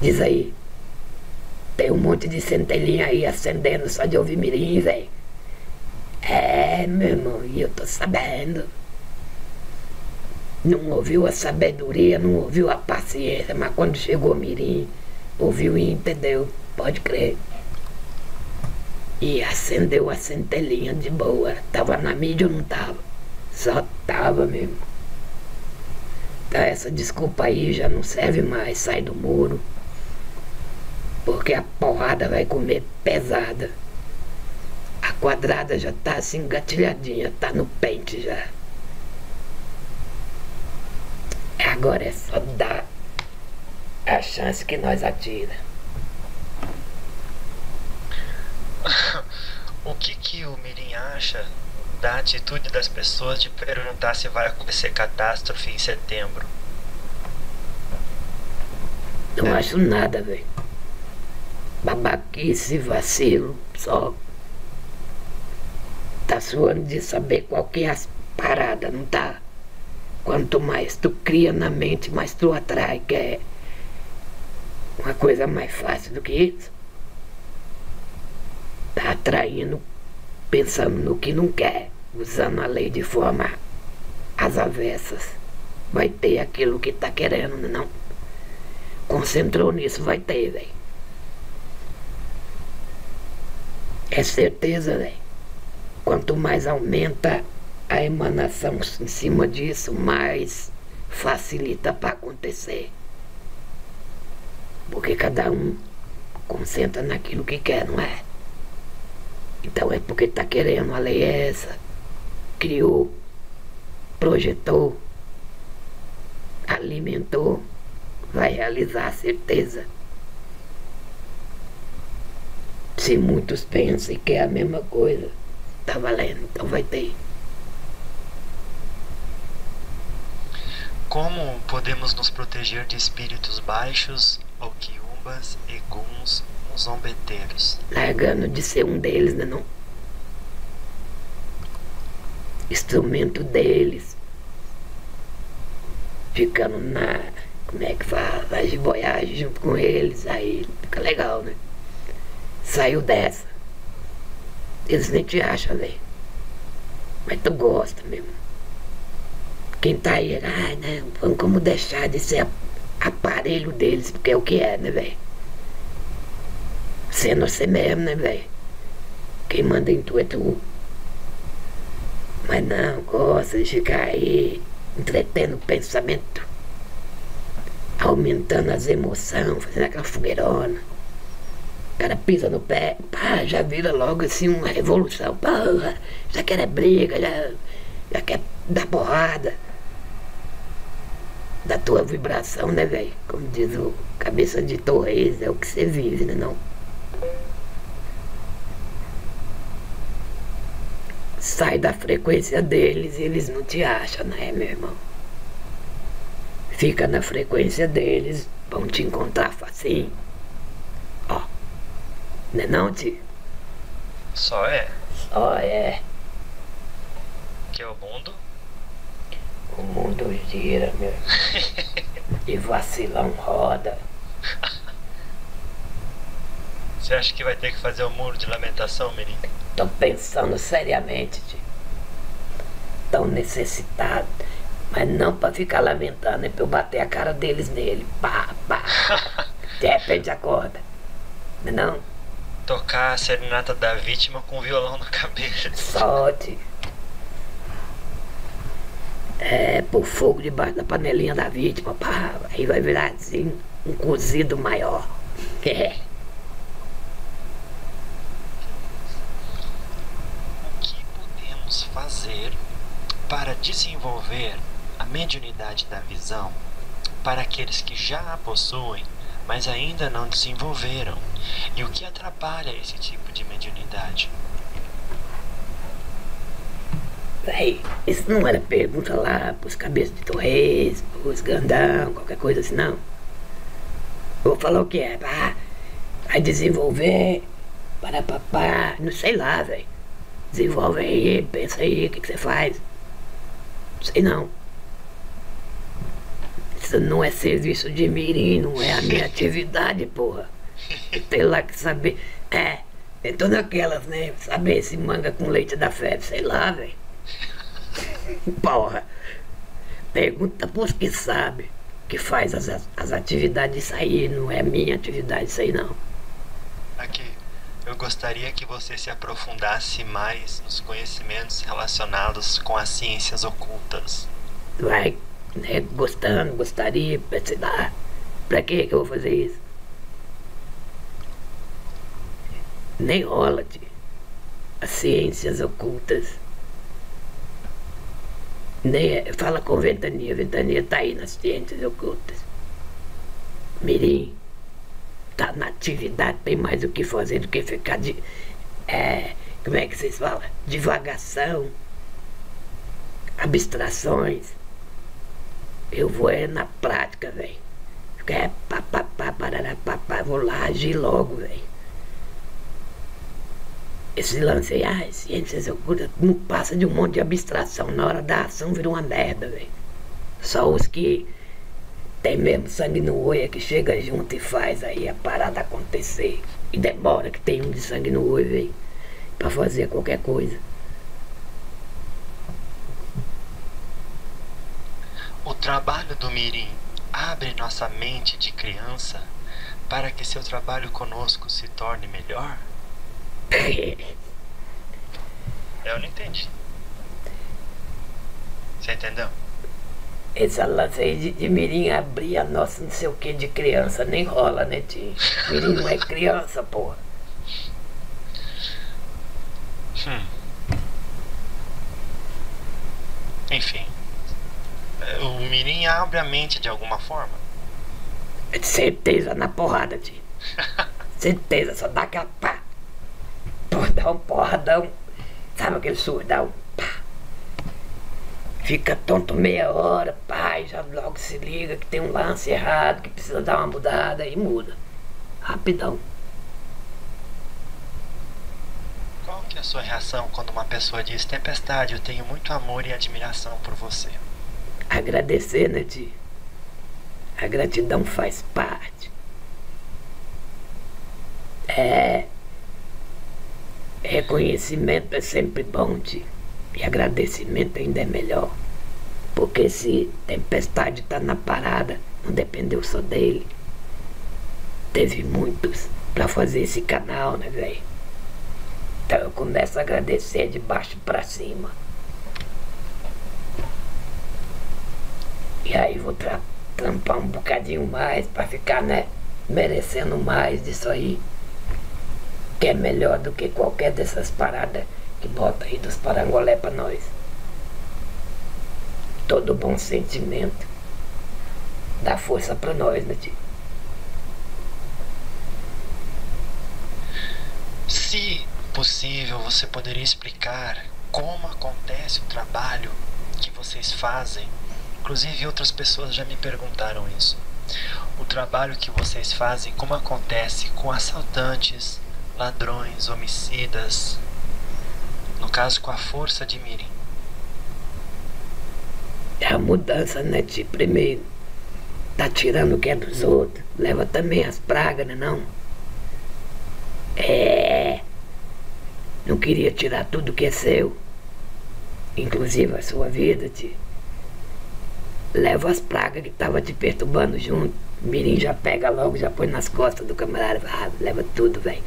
Diz aí. Tem um monte de centelhinha aí acendendo só de ouvir mirim, velho. É, meu irmão, e eu tô sabendo. Não ouviu a sabedoria, não ouviu a paciência, mas quando chegou mirim, ouviu e entendeu, pode crer. E acendeu a centelhinha de boa. Tava na mídia ou não tava? Só tava mesmo. Tá, essa desculpa aí já não serve mais, sai do muro porque a porrada vai comer pesada. A quadrada já tá assim engatilhadinha, tá no pente já. Agora é só dar a chance que nós atira. o que que o Mirim acha da atitude das pessoas de perguntar se vai acontecer catástrofe em setembro? Não é. acho nada, velho babaquice, vacilo, só tá suando de saber qual que é as paradas, não tá? Quanto mais tu cria na mente, mais tu atrai, que é uma coisa mais fácil do que isso. Tá atraindo, pensando no que não quer, usando a lei de forma às avessas. Vai ter aquilo que tá querendo, não? Concentrou nisso, vai ter, velho. É certeza, velho. Quanto mais aumenta a emanação em cima disso, mais facilita para acontecer. Porque cada um concentra naquilo que quer, não é? Então é porque está querendo, a lei é essa. Criou, projetou, alimentou, vai realizar a certeza. Se muitos pensam que é a mesma coisa, tá valendo, então vai ter. Como podemos nos proteger de espíritos baixos, oquiumbas, eguns, zombeteiros? Largando de ser um deles, né não? Instrumento deles. Ficando na. Como é que fala? Vai de voyagem junto com eles, aí fica legal, né? saiu dessa. Eles nem te acham, velho. Mas tu gosta mesmo. Quem tá aí, ah, não, vamos como deixar de ser aparelho deles, porque é o que é, né, velho? Sendo você mesmo, né, velho? Quem manda em tu é tu. Mas não, gosta de ficar aí entretendo o pensamento, aumentando as emoções, fazendo aquela fogueirona. O cara pisa no pé, pá, já vira logo assim uma revolução. Pá, já quer é briga, já, já quer dar porrada. Da tua vibração, né, velho? Como diz o cabeça de Torres, é o que você vive, né não? sai da frequência deles e eles não te acham, né, meu irmão? Fica na frequência deles, vão te encontrar facinho. Ó, não é não, tio? Só é. Só é. Que é o mundo. O mundo gira, meu. e vacilão roda. Você acha que vai ter que fazer o muro de lamentação, Mirim? Tô pensando seriamente, tio. Tão necessitado. Mas não pra ficar lamentando, é pra eu bater a cara deles nele. Pá, pá. De repente acorda. Não, é não? Tocar a serenata da vítima com o violão na cabeça. Solte. É, por fogo debaixo da panelinha da vítima, pá. Aí vai virar assim um cozido maior. É. O que podemos fazer para desenvolver a mediunidade da visão para aqueles que já a possuem, mas ainda não desenvolveram? E o que atrapalha esse tipo de mediunidade? Véi, isso não era pergunta lá pros cabeças de torres, pros grandão, qualquer coisa assim, não. Vou falar o que é, pá. Vai desenvolver, para papá, não sei lá, velho. Desenvolve aí, pensa aí, o que, que você faz? Não sei não. Isso não é serviço de mirim, não é a minha atividade, porra. Tem lá que saber. É, é todas aquelas, né? Saber se manga com leite da febre, sei lá, velho. Porra. Pergunta pros que sabe que faz as, as atividades isso aí, não é minha atividade isso aí não. Aqui, eu gostaria que você se aprofundasse mais nos conhecimentos relacionados com as ciências ocultas. Vai, né, gostando, gostaria, sei lá. Pra que que eu vou fazer isso? Nem rola, tio. As ciências ocultas. Fala com Ventania, Ventania tá aí nas ciências ocultas. Mirim, tá na atividade, tem mais o que fazer do que ficar de. É, como é que vocês falam? Divagação, abstrações. Eu vou é na prática, velho. É pá, pá, pá, parará, pá, pá, vou lá agir logo, velho. Esse lance aí, ah, ciências ocultas, não passa de um monte de abstração. Na hora da ação vira uma merda, velho. Só os que tem mesmo sangue no olho é que chega junto e faz aí a parada acontecer. E demora que tem um de sangue no olho, velho, pra fazer qualquer coisa. O trabalho do Mirim abre nossa mente de criança para que seu trabalho conosco se torne melhor? Eu não entendi. Você entendeu? Esse lance aí de, de Mirim abrir a nossa não sei o que de criança nem rola, né, tio? Mirim não é criança, porra. Hum. Enfim. É, O Mirim abre a mente de alguma forma. Certeza na porrada, tio. Certeza, só dá aquela pá. Um porradão. Sabe aquele surdão? Pá. Fica tonto meia hora, e já logo se liga que tem um lance errado, que precisa dar uma mudada e muda. Rapidão. Qual que é a sua reação quando uma pessoa diz Tempestade, eu tenho muito amor e admiração por você? Agradecer, né? A gratidão faz parte. É. Reconhecimento é sempre bom, tio. E agradecimento ainda é melhor. Porque se tempestade tá na parada, não dependeu só dele. Teve muitos pra fazer esse canal, né, velho? Então eu começo a agradecer de baixo pra cima. E aí vou tra trampar um bocadinho mais pra ficar, né, merecendo mais disso aí. Que é melhor do que qualquer dessas paradas que bota aí dos parangolé pra nós. Todo bom sentimento dá força pra nós, né, tio? Se possível, você poderia explicar como acontece o trabalho que vocês fazem. Inclusive outras pessoas já me perguntaram isso. O trabalho que vocês fazem, como acontece com assaltantes, ladrões, homicidas, no caso com a força de Mirim. É a mudança, né, de primeiro tá tirando o que é dos outros, leva também as pragas, né não? É. Não queria tirar tudo que é seu, inclusive a sua vida, tio. Leva as pragas que tava te perturbando junto. Mirim já pega logo, já põe nas costas do camarada, ah, leva tudo, velho.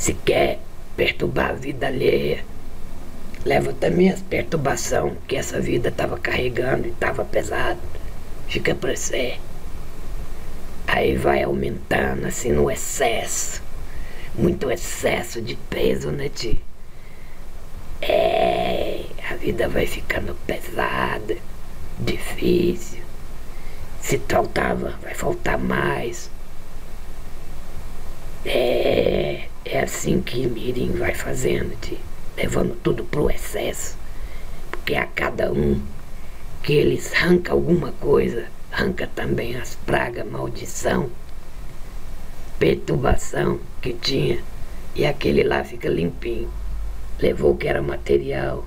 Se quer perturbar a vida alheia, leva também as perturbação que essa vida estava carregando e estava pesado. Fica pra você. Aí vai aumentando assim no excesso. Muito excesso de peso, né, tio? É, a vida vai ficando pesada, difícil. Se faltava, vai faltar mais. É, é assim que Mirim vai fazendo, tio levando tudo pro excesso. Porque a cada um que eles arranca alguma coisa, arranca também as pragas, maldição, perturbação que tinha. E aquele lá fica limpinho. Levou o que era material,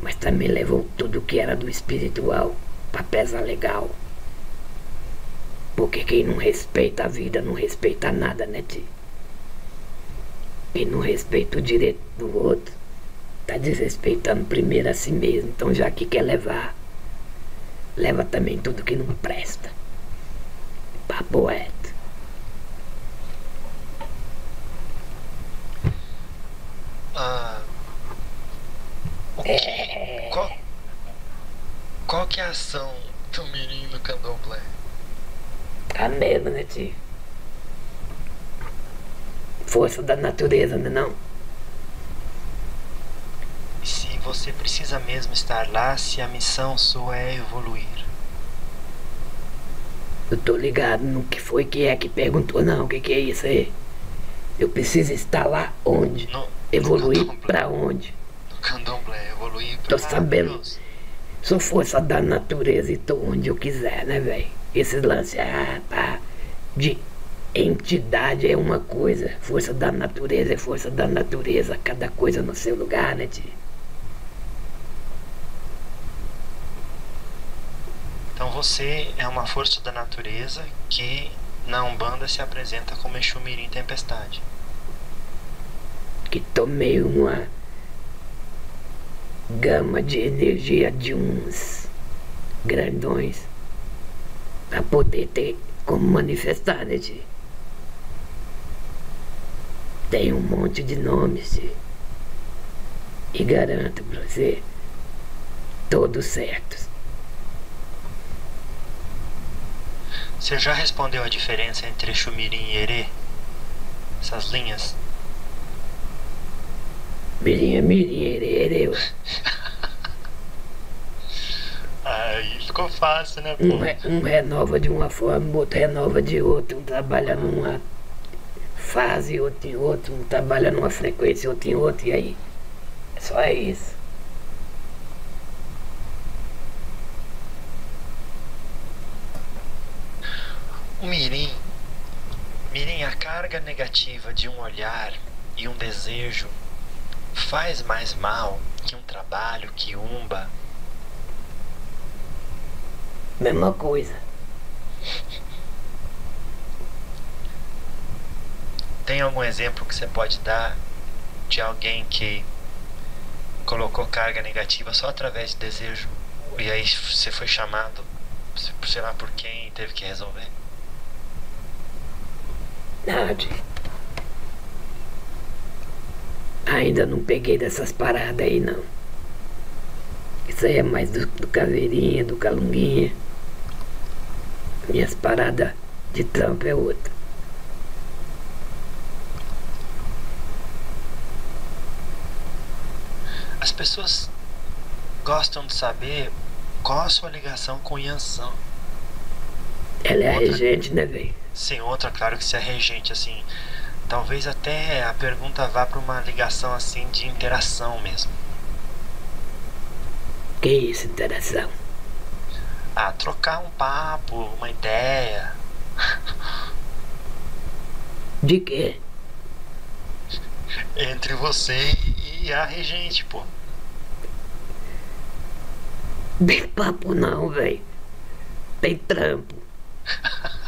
mas também levou tudo que era do espiritual para pesar legal. Porque quem não respeita a vida não respeita nada, né, tio? E não respeita o direito do outro, está desrespeitando primeiro a si mesmo. Então, já que quer levar, leva também tudo que não presta. Papo reto. Ah, que, é... qual, qual que é a ação do mirim no candomblé? Tá medo, né, tio? Força da natureza, não é não? Se você precisa mesmo estar lá, se a missão sua é evoluir. Eu tô ligado no que foi que é que perguntou, não, o que, que é isso aí? Eu preciso estar lá onde? No, evoluir pra onde? No candomblé, evoluir pra Tô sabendo. Sou força da natureza e tô onde eu quiser, né, velho? Esses lances, ah, pá, de entidade é uma coisa, força da natureza é força da natureza, cada coisa no seu lugar, né, tio? Então você é uma força da natureza que na Umbanda se apresenta como Exu Mirim Tempestade. Que tomei uma gama de energia de uns grandões para poder ter como manifestar, né, tio? Tem um monte de nomes e garanto para você, todos certos. Você já respondeu a diferença entre Xumirim e Herê? Essas linhas? Mirim é Mirim, Herê é Herê. Aí ficou fácil, né? Um, re, um renova de uma forma, o outro renova de outra, um trabalha numa fase, outro em outro, um trabalha numa frequência, outro em outro, e aí só é isso. O mirim, mirim, a carga negativa de um olhar e um desejo faz mais mal que um trabalho que umba. Mesma coisa. Tem algum exemplo que você pode dar de alguém que colocou carga negativa só através de desejo e aí você foi chamado, sei lá por quem, teve que resolver? Nada. Ainda não peguei dessas paradas aí não. Isso aí é mais do, do caveirinha, do calunguinha. Minhas paradas de trampo é outra. As pessoas gostam de saber qual a sua ligação com Yansan. Ela é outra, a regente, né, velho? Sim, outra, claro que você é regente, assim. talvez até a pergunta vá para uma ligação assim de interação mesmo. Que isso, interação? Ah, trocar um papo, uma ideia. De quê? Entre você e a regente, pô. De papo não, velho. Tem trampo.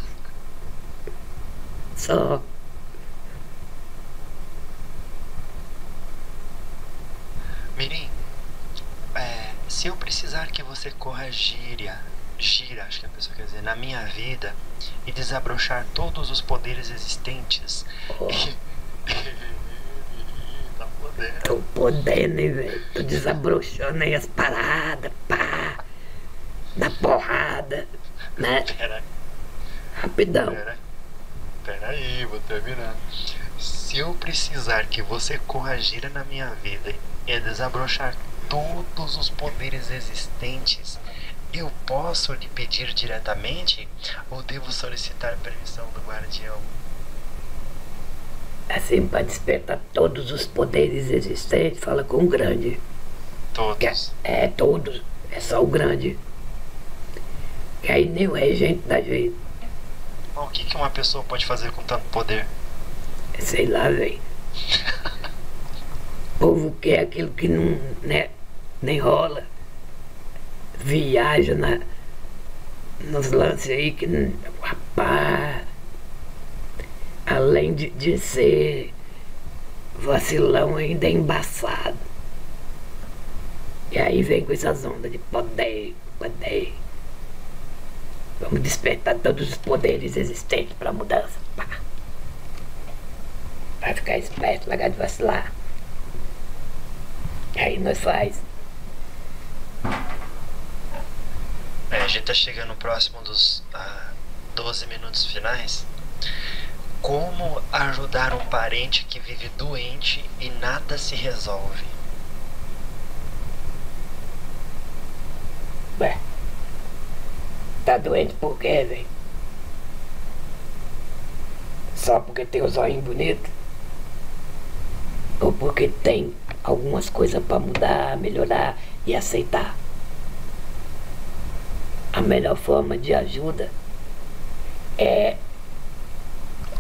Só. Mirim, é, se eu precisar que você corra gíria, gira, acho que a pessoa quer dizer, na minha vida e desabrochar todos os poderes existentes. Oh. tá podendo. Tô podendo, hein, velho. Tô desabrochando aí as paradas, pá. Na porrada, né? Pera. Rapidão. Pera, pera aí, vou terminar. Se eu precisar que você corra gira na minha vida e desabrochar todos os poderes existentes, eu posso lhe pedir diretamente ou devo solicitar permissão do guardião? Assim, pra despertar todos os poderes existentes, fala com o grande. Que é, Todos. é todos, é só o grande. Que aí nem o regente dá jeito. Mas O que, que uma pessoa pode fazer com tanto poder? Sei lá, velho. O povo quer aquilo que não, né, nem rola. Viaja na, nos lances aí que não. Rapaz. Além de, de ser vacilão ainda é embaçado. E aí vem com essas ondas de poder, poder. Vamos despertar todos os poderes existentes para mudança. Pá. Vai ficar esperto, largar de vacilar. Aí nós faz. É, a gente tá chegando próximo dos ah, 12 minutos finais. Como ajudar um parente que vive doente e nada se resolve? Ué. Tá doente por quê, velho? Só porque tem o zóio bonito? Ou porque tem algumas coisas pra mudar, melhorar e aceitar? A melhor forma de ajuda é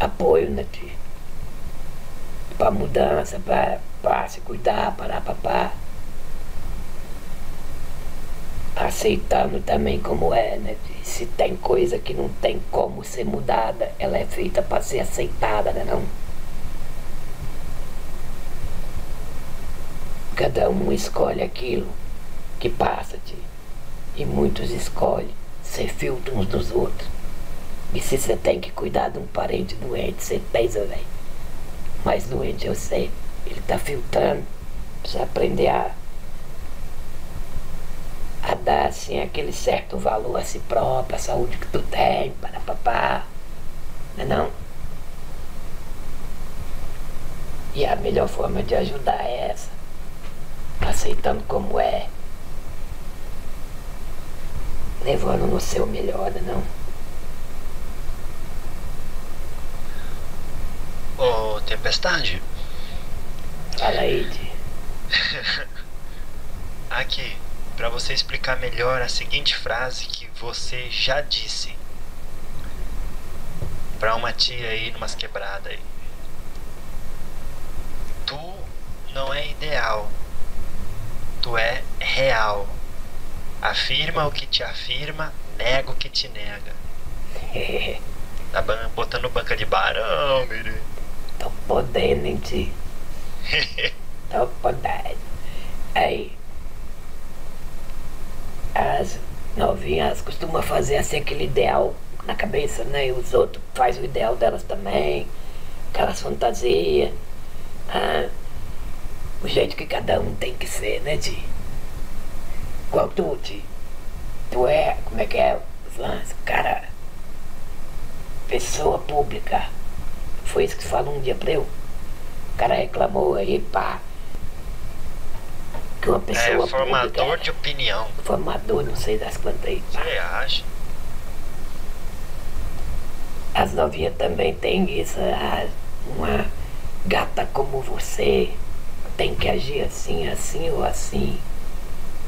apoio, né, tio? Pra mudança, pra, se cuidar, parar papá. Aceitando também como é, né? Se tem coisa que não tem como ser mudada, ela é feita pra ser aceitada, né não? Cada um escolhe aquilo que passa, tio. E muitos escolhem ser filtro uns dos outros. E se você tem que cuidar de um parente doente, você pensa, velho. Mais doente eu sei. Ele tá filtrando. Precisa aprender a. a dar, assim, aquele certo valor a si próprio, a saúde que tu tem, para papá. Não é não? E a melhor forma de ajudar é essa. Aceitando como é. Levando no seu melhor, né não? Ô, Tempestade, Fala aí, aqui, pra você explicar melhor a seguinte frase que você já disse pra uma tia aí numas quebradas aí. Tu não é ideal, tu é real. Afirma o que te afirma, nega o que te nega. Tá botando banca de barão, menino. Tô podendo em ti. Tô podendo. Aí. As novinhas costumam fazer assim aquele ideal na cabeça, né? E os outros fazem o ideal delas também. Aquelas fantasias. Ah, o jeito que cada um tem que ser, né, Ti? Igual tu, Ti. Tu é, como é que é lances? Cara, pessoa pública. Foi isso que falou um dia pra eu. O cara reclamou aí, pá. Que uma pessoa É formador pública, de opinião. formador, não sei das quantas aí, pá. Você acha? As novinhas também têm isso. uma gata como você tem que agir assim, assim ou assim.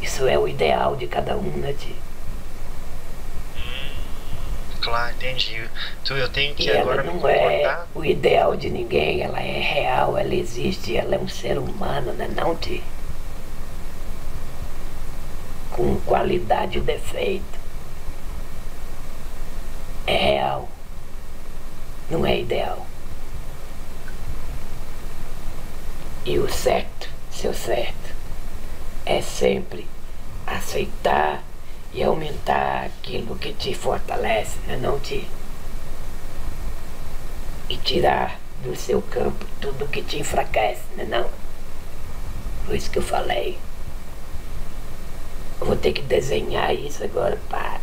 Isso é o ideal de cada um, né? Claro, entendi. Tu, eu tenho que E ela agora me não é comportar. o ideal de ninguém, ela é real, ela existe, ela é um ser humano, né não, Ti? Com qualidade e defeito. É real. Não é ideal. E o certo, seu certo, é sempre aceitar e aumentar aquilo que te fortalece, né não te? E tirar do seu campo tudo que te enfraquece, né não? Por isso que eu falei. Eu vou ter que desenhar isso agora, pá,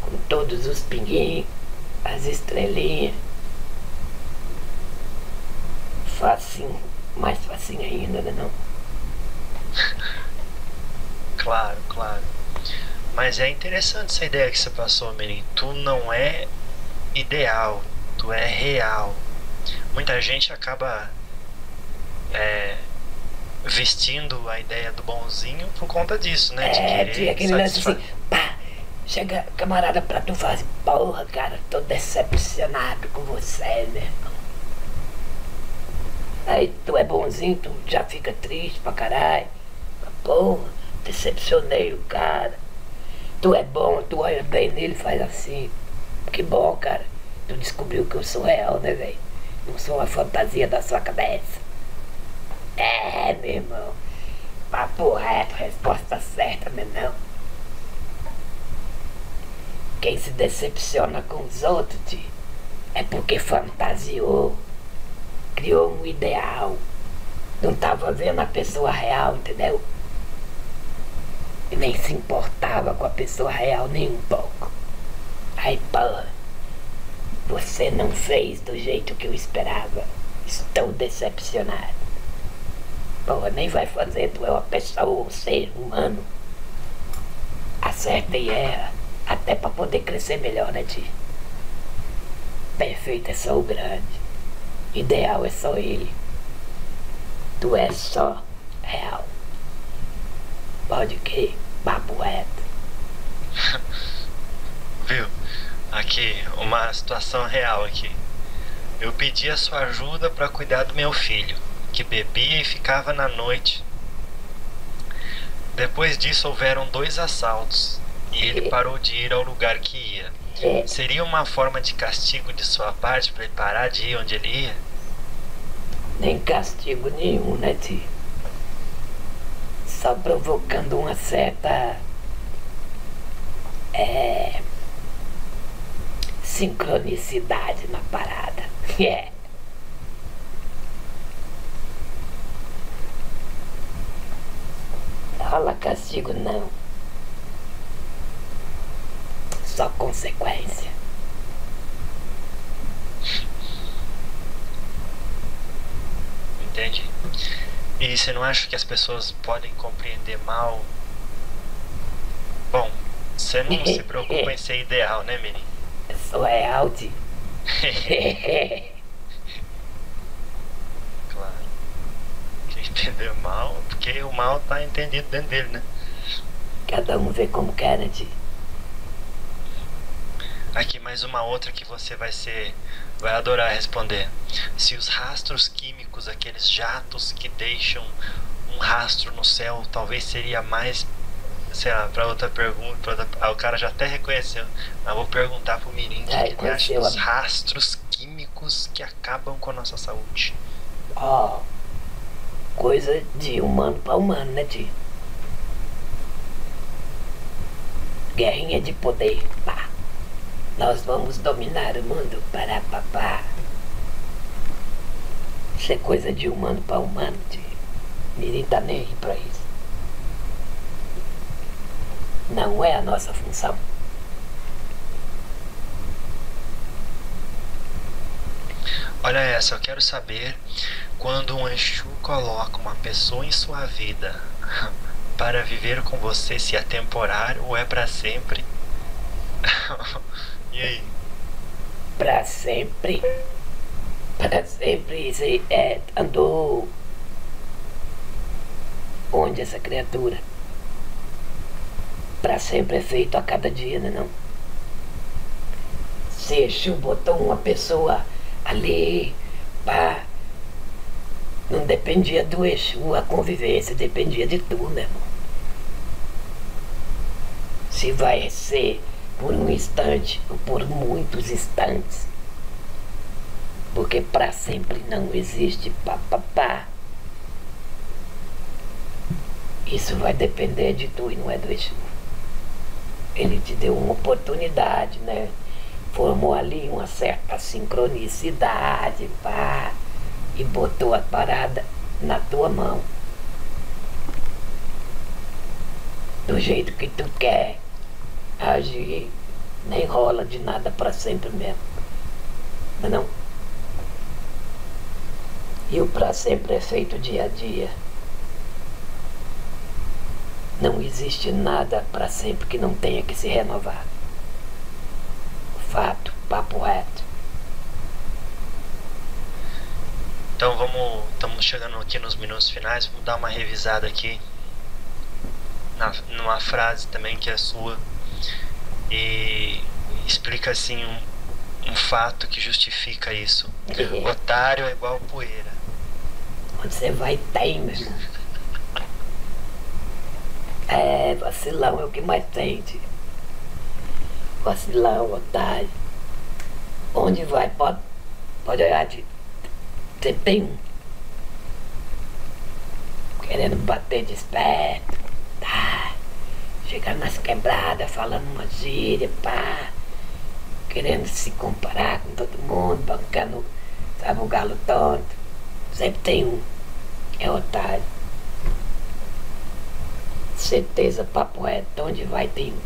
com todos os pinguinhos, as estrelinhas. Facinho, mais facinho ainda, né não? Claro, claro. Mas é interessante essa ideia que você passou, Mirim. Tu não é ideal, tu é real. Muita gente acaba é, vestindo a ideia do bonzinho por conta disso, né? De É, querer tinha aquele lance assim, pá, chega camarada pra tu fazer, porra, cara, tô decepcionado com você, meu irmão. Aí tu é bonzinho, tu já fica triste pra caralho. Porra, decepcionei o cara. Tu é bom, tu olha bem nele faz assim. Que bom, cara. Tu descobriu que eu sou real, né, velho? Não sou uma fantasia da sua cabeça. É, meu irmão. Papo reto, resposta certa, meu não. Quem se decepciona com os outros, tio, é porque fantasiou, criou um ideal. Não tava vendo a pessoa real, entendeu? E nem se importava com a pessoa real nem um pouco. Aí, porra, você não fez do jeito que eu esperava. Estou decepcionado. Porra, nem vai fazer tu é uma pessoa, um ser humano. Acerta e erra, até pra poder crescer melhor, né, tio? Perfeito é só o grande. Ideal é só ele. Tu é só real. Pode crer, papo reto. Viu? Aqui, uma situação real aqui. Eu pedi a sua ajuda para cuidar do meu filho, que bebia e ficava na noite. Depois disso houveram dois assaltos e ele parou de ir ao lugar que ia. É, Seria uma forma de castigo de sua parte para ele parar de ir onde ele ia? nem castigo nenhum, né, tio? Só provocando uma certa. É. sincronicidade na parada. É. Rola castigo não. Só consequência. Entende? E você não acha que as pessoas podem compreender mal? Bom, você não se preocupa em ser ideal, né, Mini? Eu sou real, tio. Claro. Quem entender mal, porque o mal tá entendido dentro dele, né? Cada um vê como quer, né? Aqui mais uma outra que você vai ser. Vai adorar responder. Se os rastros químicos, aqueles jatos que deixam um rastro no céu, talvez seria mais. Sei lá, pra outra pergunta. Pra outra, ah, o cara já até reconheceu. Mas vou perguntar pro Mirim o que Já ele acha dos rastros químicos que acabam com a nossa saúde. Ó, coisa de humano pra humano, né, tio? Guerrinha de poder, pá. Nós vamos dominar o mundo, para papá. Isso é coisa de humano pra humano, tio. Ninguém tá nem aí pra isso. Não é a nossa função. Olha essa, eu quero saber quando um Exu coloca uma pessoa em sua vida para viver com você, se é temporário ou é para sempre. e aí? Pra sempre. para sempre se é, andou onde essa criatura para sempre é feito a cada dia, né não? Se Exu botou uma pessoa ali, pá, não dependia do Exu, a convivência dependia de tu, meu irmão. Se vai ser por um instante ou por muitos instantes, porque para sempre não existe papapá. Isso vai depender de tu e não é do Exu. Ele te deu uma oportunidade, né? Formou ali uma certa sincronicidade, pá, e botou a parada na tua mão. Do jeito que tu quer agir, nem rola de nada para sempre mesmo. Não, é não? E o para sempre é feito dia a dia. Não existe nada para sempre que não tenha que se renovar. Fato, papo reto. Então vamos, estamos chegando aqui nos minutos finais, vamos dar uma revisada aqui na, numa frase também que é sua e explica assim um, um fato que justifica isso. É. Otário é igual poeira. Onde você vai tem, meu irmão. É, vacilão é o que mais tem, tio. Vacilão, otário. Onde vai, pode, pode olhar, tio. Você tem um. Querendo bater de esperto, tá? Chegar nas quebradas, falando uma gíria, pá. Querendo se comparar com todo mundo, bancando, sabe, o galo tonto. Sempre tem um. É otário. Certeza, papo reto, onde vai tem um.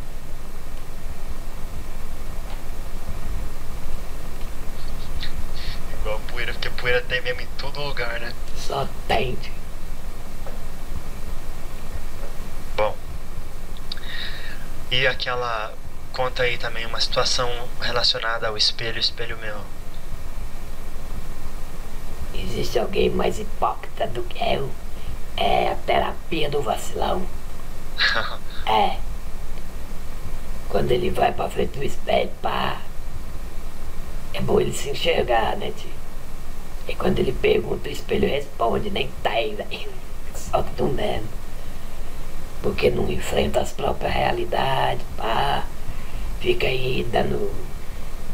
Igual poeira, porque poeira tem mesmo em todo lugar, né? Só tem. tio. Bom. E aquela. Conta aí também uma situação relacionada ao espelho, espelho meu. Existe alguém mais hipócrita do que eu? É a terapia do vacilão. É. Quando ele vai pra frente do espelho, pá. É bom ele se enxergar, né, tio? E quando ele pergunta, o espelho responde, nem tem, velho. Só tu mesmo. Porque não enfrenta as próprias realidades, pá. Fica aí dando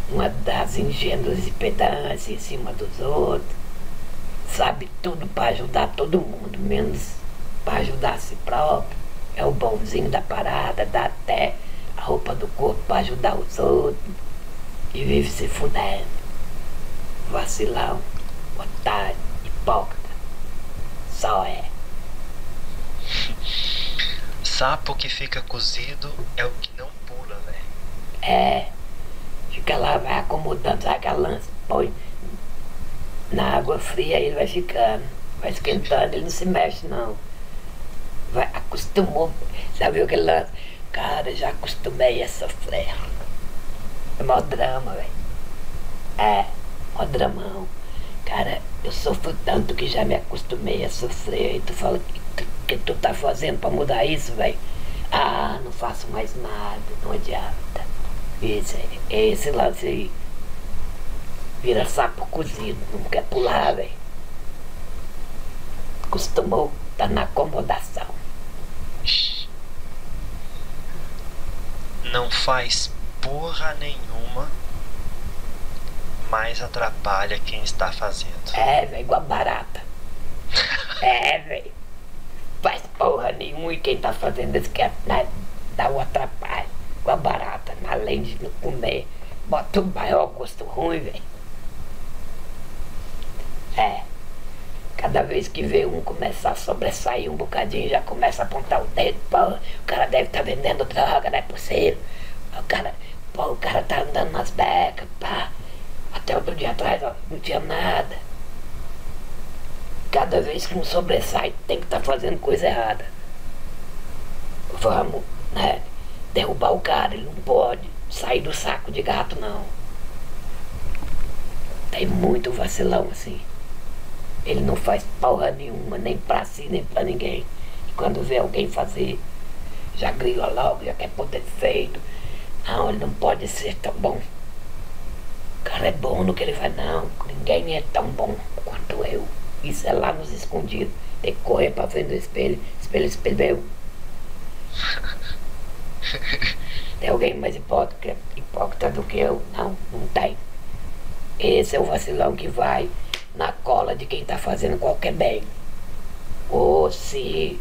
uma das ingênuas e pedâncias em cima dos outros. Sabe tudo pra ajudar todo mundo, menos pra ajudar a si próprio. É o bonzinho da parada, dá até a roupa do corpo pra ajudar os outros. E vive se fudendo. Vacilão, otário, hipócrita. Só é. Sapo que fica cozido é o que não pula, velho. É. Fica lá, vai acomodando, sabe aquela lança, põe na água fria ele vai ficando, vai esquentando, ele não se mexe não. Vai, acostumou, sabe aquele lance? Cara, já acostumei a sofrer. É mó drama, velho. É, mó dramão. Cara, eu sofro tanto que já me acostumei a sofrer. E tu fala que tu, que tu tá fazendo pra mudar isso, velho? Ah, não faço mais nada, não adianta. Esse, esse lance aí. Vira sapo cozido, não quer pular, velho. Acostumou, tá na acomodação. Não faz porra nenhuma, mas atrapalha quem está fazendo. É, velho, igual barata. É, velho. Faz porra nenhuma e quem tá fazendo isso quer né, dar o atrapalho. Igual barata, além de não comer. Bota o maior gosto ruim, velho. É. Cada vez que vê um começar a sobressair um bocadinho, já começa a apontar o dedo, pô, o cara deve estar vendendo droga, não é possível. O cara, pô, o cara tá andando nas becas, pá. Até outro dia atrás, ó, não tinha nada. Cada vez que um sobressai, tem que estar fazendo coisa errada. Vamos, né? Derrubar o cara, ele não pode sair do saco de gato, não. Tem muito vacilão assim. Ele não faz porra nenhuma, nem pra si, nem pra ninguém. E quando vê alguém fazer, já grila logo, já quer poder feito. Não, ele não pode ser tão bom. O cara é bom no que ele faz, não. Ninguém é tão bom quanto eu. Isso é lá nos escondidos. Tem que correr pra frente do espelho. Espelho, espelho, meu. Tem alguém mais hipócrita, hipócrita do que eu? Não, não tem. Esse é o vacilão que vai na cola de quem está fazendo qualquer bem. Ou se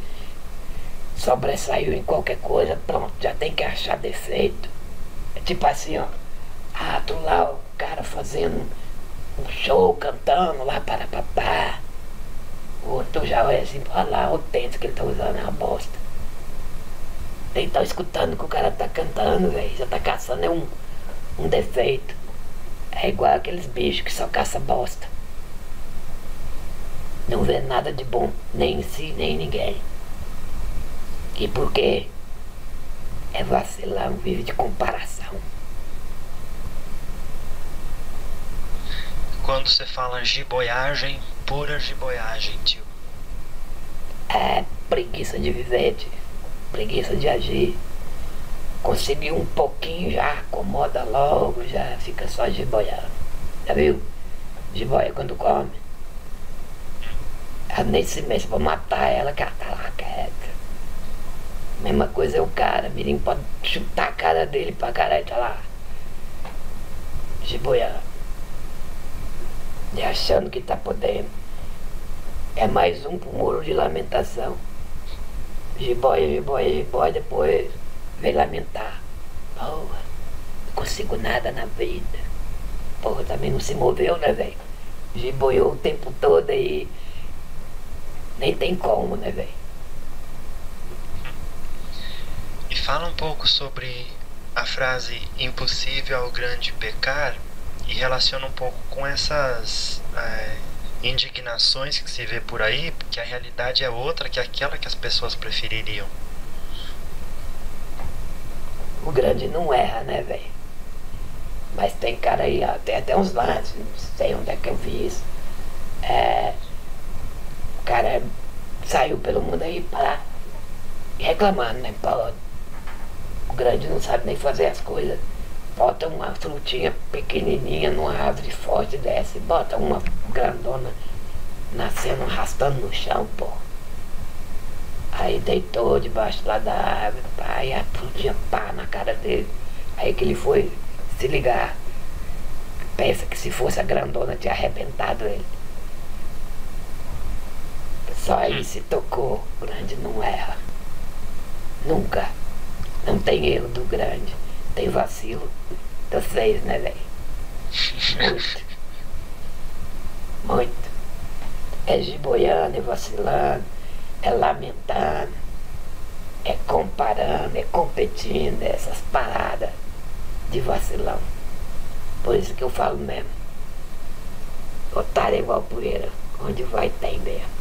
sobressaiu em qualquer coisa, pronto, já tem que achar defeito. É tipo assim, ó. Ah, tu lá, o cara fazendo um show, cantando lá para papá. Outro já olha assim, olha lá, o tênis que ele tá usando é uma bosta. Nem tá escutando o que o cara tá cantando, velho. Já tá caçando é um, um defeito. É igual aqueles bichos que só caçam bosta. Não vê nada de bom, nem em si, nem em ninguém. E por quê? É vacilão, vive de comparação. Quando você fala giboiagem, pura giboiagem, tio. É preguiça de viver, tio preguiça de agir. Conseguiu um pouquinho, já acomoda logo, já fica só jiboiando. Já viu? Jiboia quando come. Ela nem se mexe pra matar ela, que ela tá lá quieta. Mesma coisa é o cara, Mirim pode chutar a cara dele pra caralho, tá lá. Jiboiando. E achando que tá podendo. É mais um pro muro de lamentação jiboia, jiboia, jiboia, depois vem lamentar. Porra, não consigo nada na vida. Porra, também não se moveu, né, velho? Jiboiou o tempo todo aí. Nem tem como, né, velho? E fala um pouco sobre a frase impossível ao grande pecar e relaciona um pouco com essas. É indignações que se vê por aí, que a realidade é outra que aquela que as pessoas prefeririam. O grande não erra, né, velho? Mas tem cara aí, tem até uns lances, não sei onde é que eu vi isso. É, o cara saiu pelo mundo aí para reclamando, né? Pô, o grande não sabe nem fazer as coisas. Bota uma frutinha pequenininha numa árvore forte desce, bota uma grandona nascendo, arrastando no chão, pô. Aí deitou debaixo lá da árvore, e a frutinha pá na cara dele. Aí que ele foi se ligar. Pensa que se fosse a grandona tinha arrebentado ele. Só aí se tocou, o grande não erra. Nunca. Não tem erro do grande tem vacilo dos seis, né, velho? Muito. Muito. É giboiando, é vacilando, é lamentando, é comparando, é competindo, é essas paradas de vacilão. Por isso que eu falo mesmo. Otário é igual poeira, onde vai tem mesmo.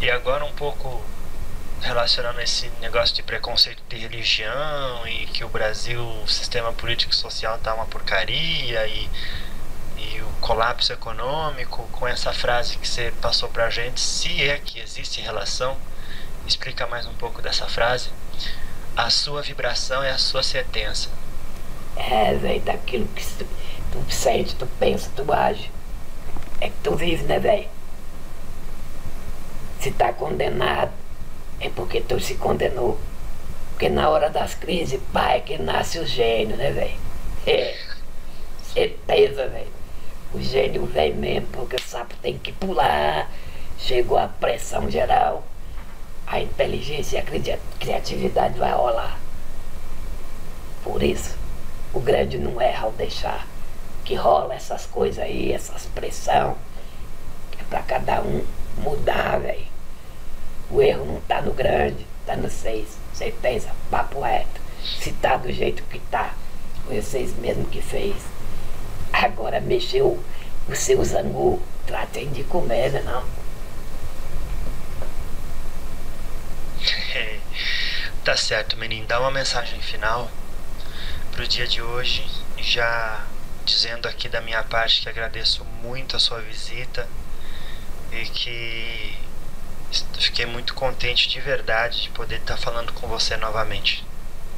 E agora um pouco relacionando esse negócio de preconceito de religião e que o Brasil, o sistema político social tá uma porcaria e, e o colapso econômico, com essa frase que você passou pra gente, se é que existe relação, explica mais um pouco dessa frase. A sua vibração é a sua sentença. É, velho, daquilo que tu, tu sente, tu pensa, tu age. É que tu vive, né, velho? Se tá condenado é porque tu se condenou. Porque na hora das crises, pai, é que nasce o gênio, né, velho? É, certeza, velho. O gênio vem mesmo, porque o sapo tem que pular. Chegou a pressão geral. A inteligência e a criatividade vai rolar. Por isso, o grande não erra ao deixar que rola essas coisas aí, essas pressão. É pra cada um mudar, velho. O erro não está no grande, está no seis. Certeza, papo reto. Se tá do jeito que tá, foi vocês mesmo que fez. Agora mexeu o seu zangu, tratem de comer, não? tá certo, menino. Dá uma mensagem final pro dia de hoje já dizendo aqui da minha parte que agradeço muito a sua visita e que fiquei muito contente de verdade de poder estar falando com você novamente.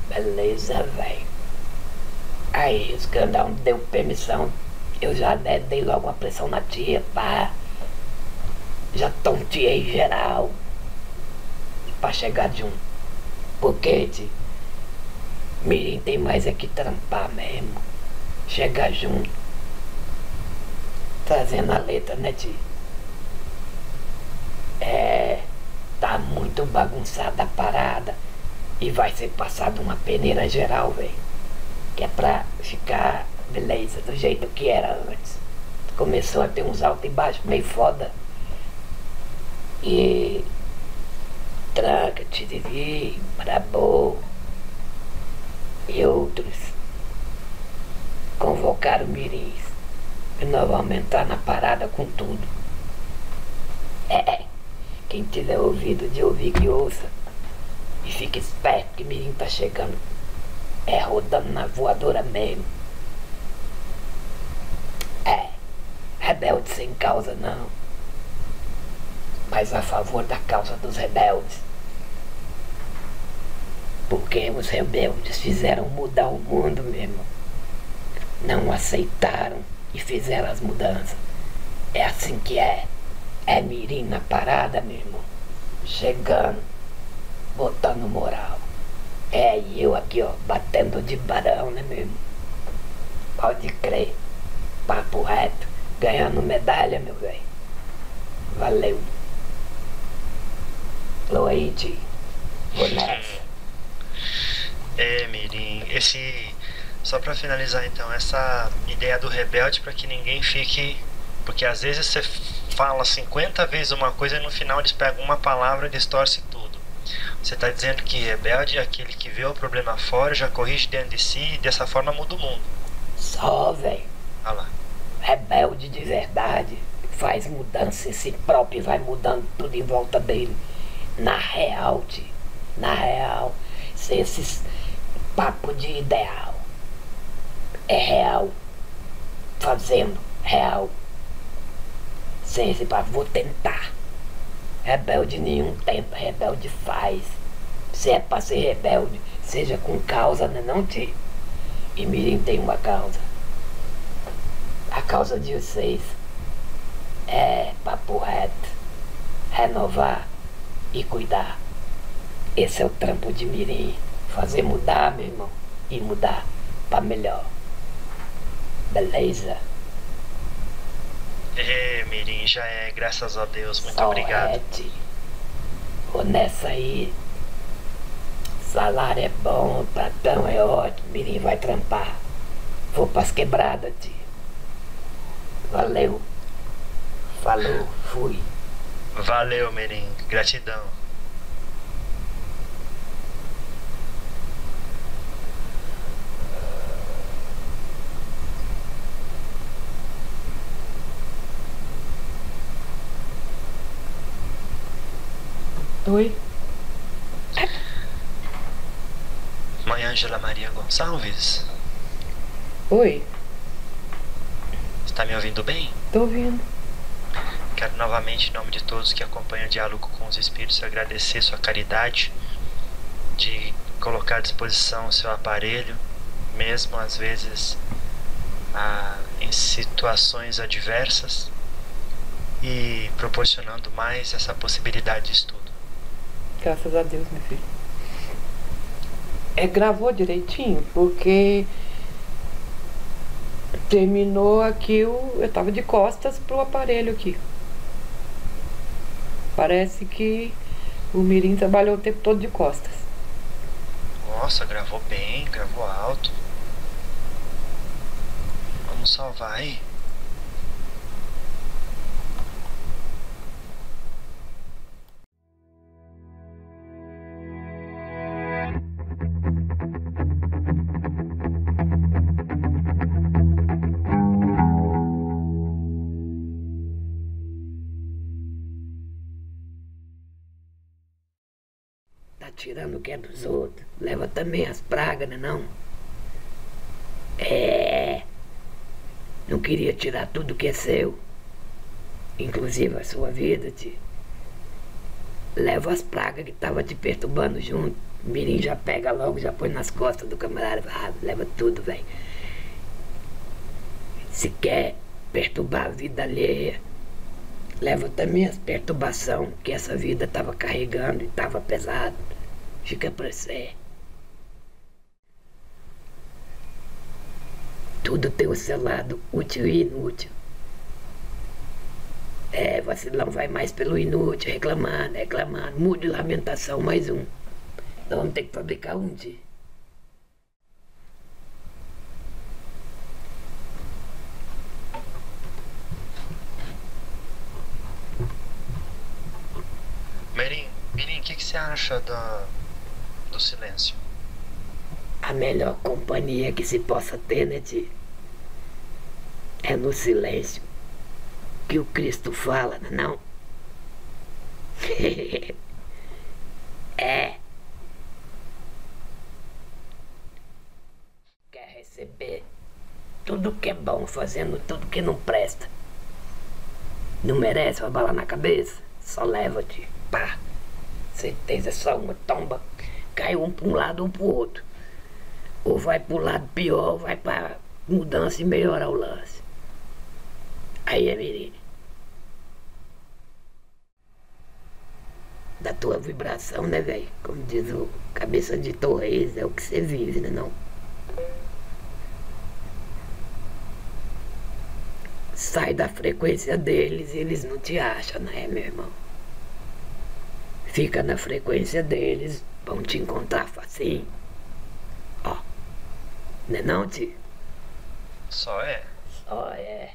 Beleza, velho. Aí, o escandão deu permissão. Eu já dei logo uma pressão na tia, pá. Já tonteei geral. Pra chegar de um boquete. Mirim tem mais é que trampar mesmo. Chegar junto. Trazendo a letra, né, tia? É. Tá muito bagunçada a parada. E vai ser passado uma peneira geral, velho. Que é pra ficar beleza, do jeito que era antes. Começou a ter uns altos e baixos meio foda. E. Tranca, tiriri, brabo. E outros. Convocaram mirins. E nós vamos entrar na parada com tudo. É. Quem tiver ouvido de ouvir que ouça. E fique esperto que Mirim tá chegando. É rodando na voadora mesmo. É. Rebelde sem causa não. Mas a favor da causa dos rebeldes. Porque os rebeldes fizeram mudar o mundo mesmo. Não aceitaram e fizeram as mudanças. É assim que é. É mirim na parada, meu irmão. Chegando, botando moral. É, eu aqui, ó, batendo de barão, né, meu irmão? Pode crer. Papo reto, ganhando medalha, meu velho. Valeu. Luigi, vou nessa. É, Mirim, esse. Só pra finalizar então, essa ideia do rebelde para que ninguém fique. Porque às vezes você fala 50 vezes uma coisa e no final eles pegam uma palavra e distorce tudo. Você está dizendo que rebelde é aquele que vê o problema fora, já corrige dentro de si e dessa forma muda o mundo. Só, velho. Olha lá. Rebelde de verdade. Faz mudança em si próprio e vai mudando tudo em volta dele. Na real, tio. Na real. Se esses papo de ideal. É real. Fazendo real esse papo, vou tentar. Rebelde nenhum tenta, rebelde faz. Se é pra ser rebelde, seja com causa, né não, tio? E Mirim tem uma causa. A causa de vocês é papo reto, renovar e cuidar. Esse é o trampo de Mirim. Fazer mudar, meu irmão. E mudar pra melhor. Beleza? É, Mirim, já é, graças a Deus. Muito obrigado. Ed. Vou nessa aí. Salário é bom, patrão é ótimo, Mirim vai trampar. Vou pras quebradas, tio. Valeu. Falou, fui. Valeu, Mirim. Gratidão. Oi? Mãe Ângela Maria Gonçalves, Oi? está me ouvindo bem? Tô ouvindo. Quero novamente, em nome de todos que acompanham o diálogo com os espíritos, agradecer sua caridade de colocar à disposição o seu aparelho, mesmo às vezes ah, em situações adversas, e proporcionando mais essa possibilidade de estudo. Graças a Deus, meu filho. É, gravou direitinho, porque terminou aqui, o, eu tava de costas pro aparelho aqui. Parece que o Mirim trabalhou o tempo todo de costas. Nossa, gravou bem, gravou alto. Vamos salvar aí. Tirando o que é dos outros. Leva também as pragas, né não? É. Não queria tirar tudo que é seu, inclusive a sua vida, tio. Leva as pragas que tava te perturbando junto. Mirim já pega logo, já põe nas costas do camarada. Ah, leva tudo, velho. Se quer perturbar a vida alheia, leva também as perturbação que essa vida tava carregando e tava pesado. Fica pra você. Tudo tem o seu lado útil e inútil. É, vacilão vai mais pelo inútil, reclamando, reclamando. Mude de lamentação, mais um. Nós vamos ter que fabricar um de. Mirim, Mirim, o que, que você acha da, do silêncio? A melhor companhia que se possa ter, né, tio? É no silêncio que o Cristo fala, não? é. Quer receber tudo que é bom, fazendo tudo que não presta. Não merece uma bala na cabeça? Só leva-te. Pá. Certeza, é só uma tomba. Cai um para um lado, um para o outro. Ou vai para o lado pior, ou vai para mudança e melhorar o lance. Aí é menino. Da tua vibração, né, velho? Como diz o cabeça de Torres, é o que você vive, né não? Sai da frequência deles e eles não te acham, né, meu irmão? Fica na frequência deles, vão te encontrar facinho. Ó. Né não, tio? Só é. Só é.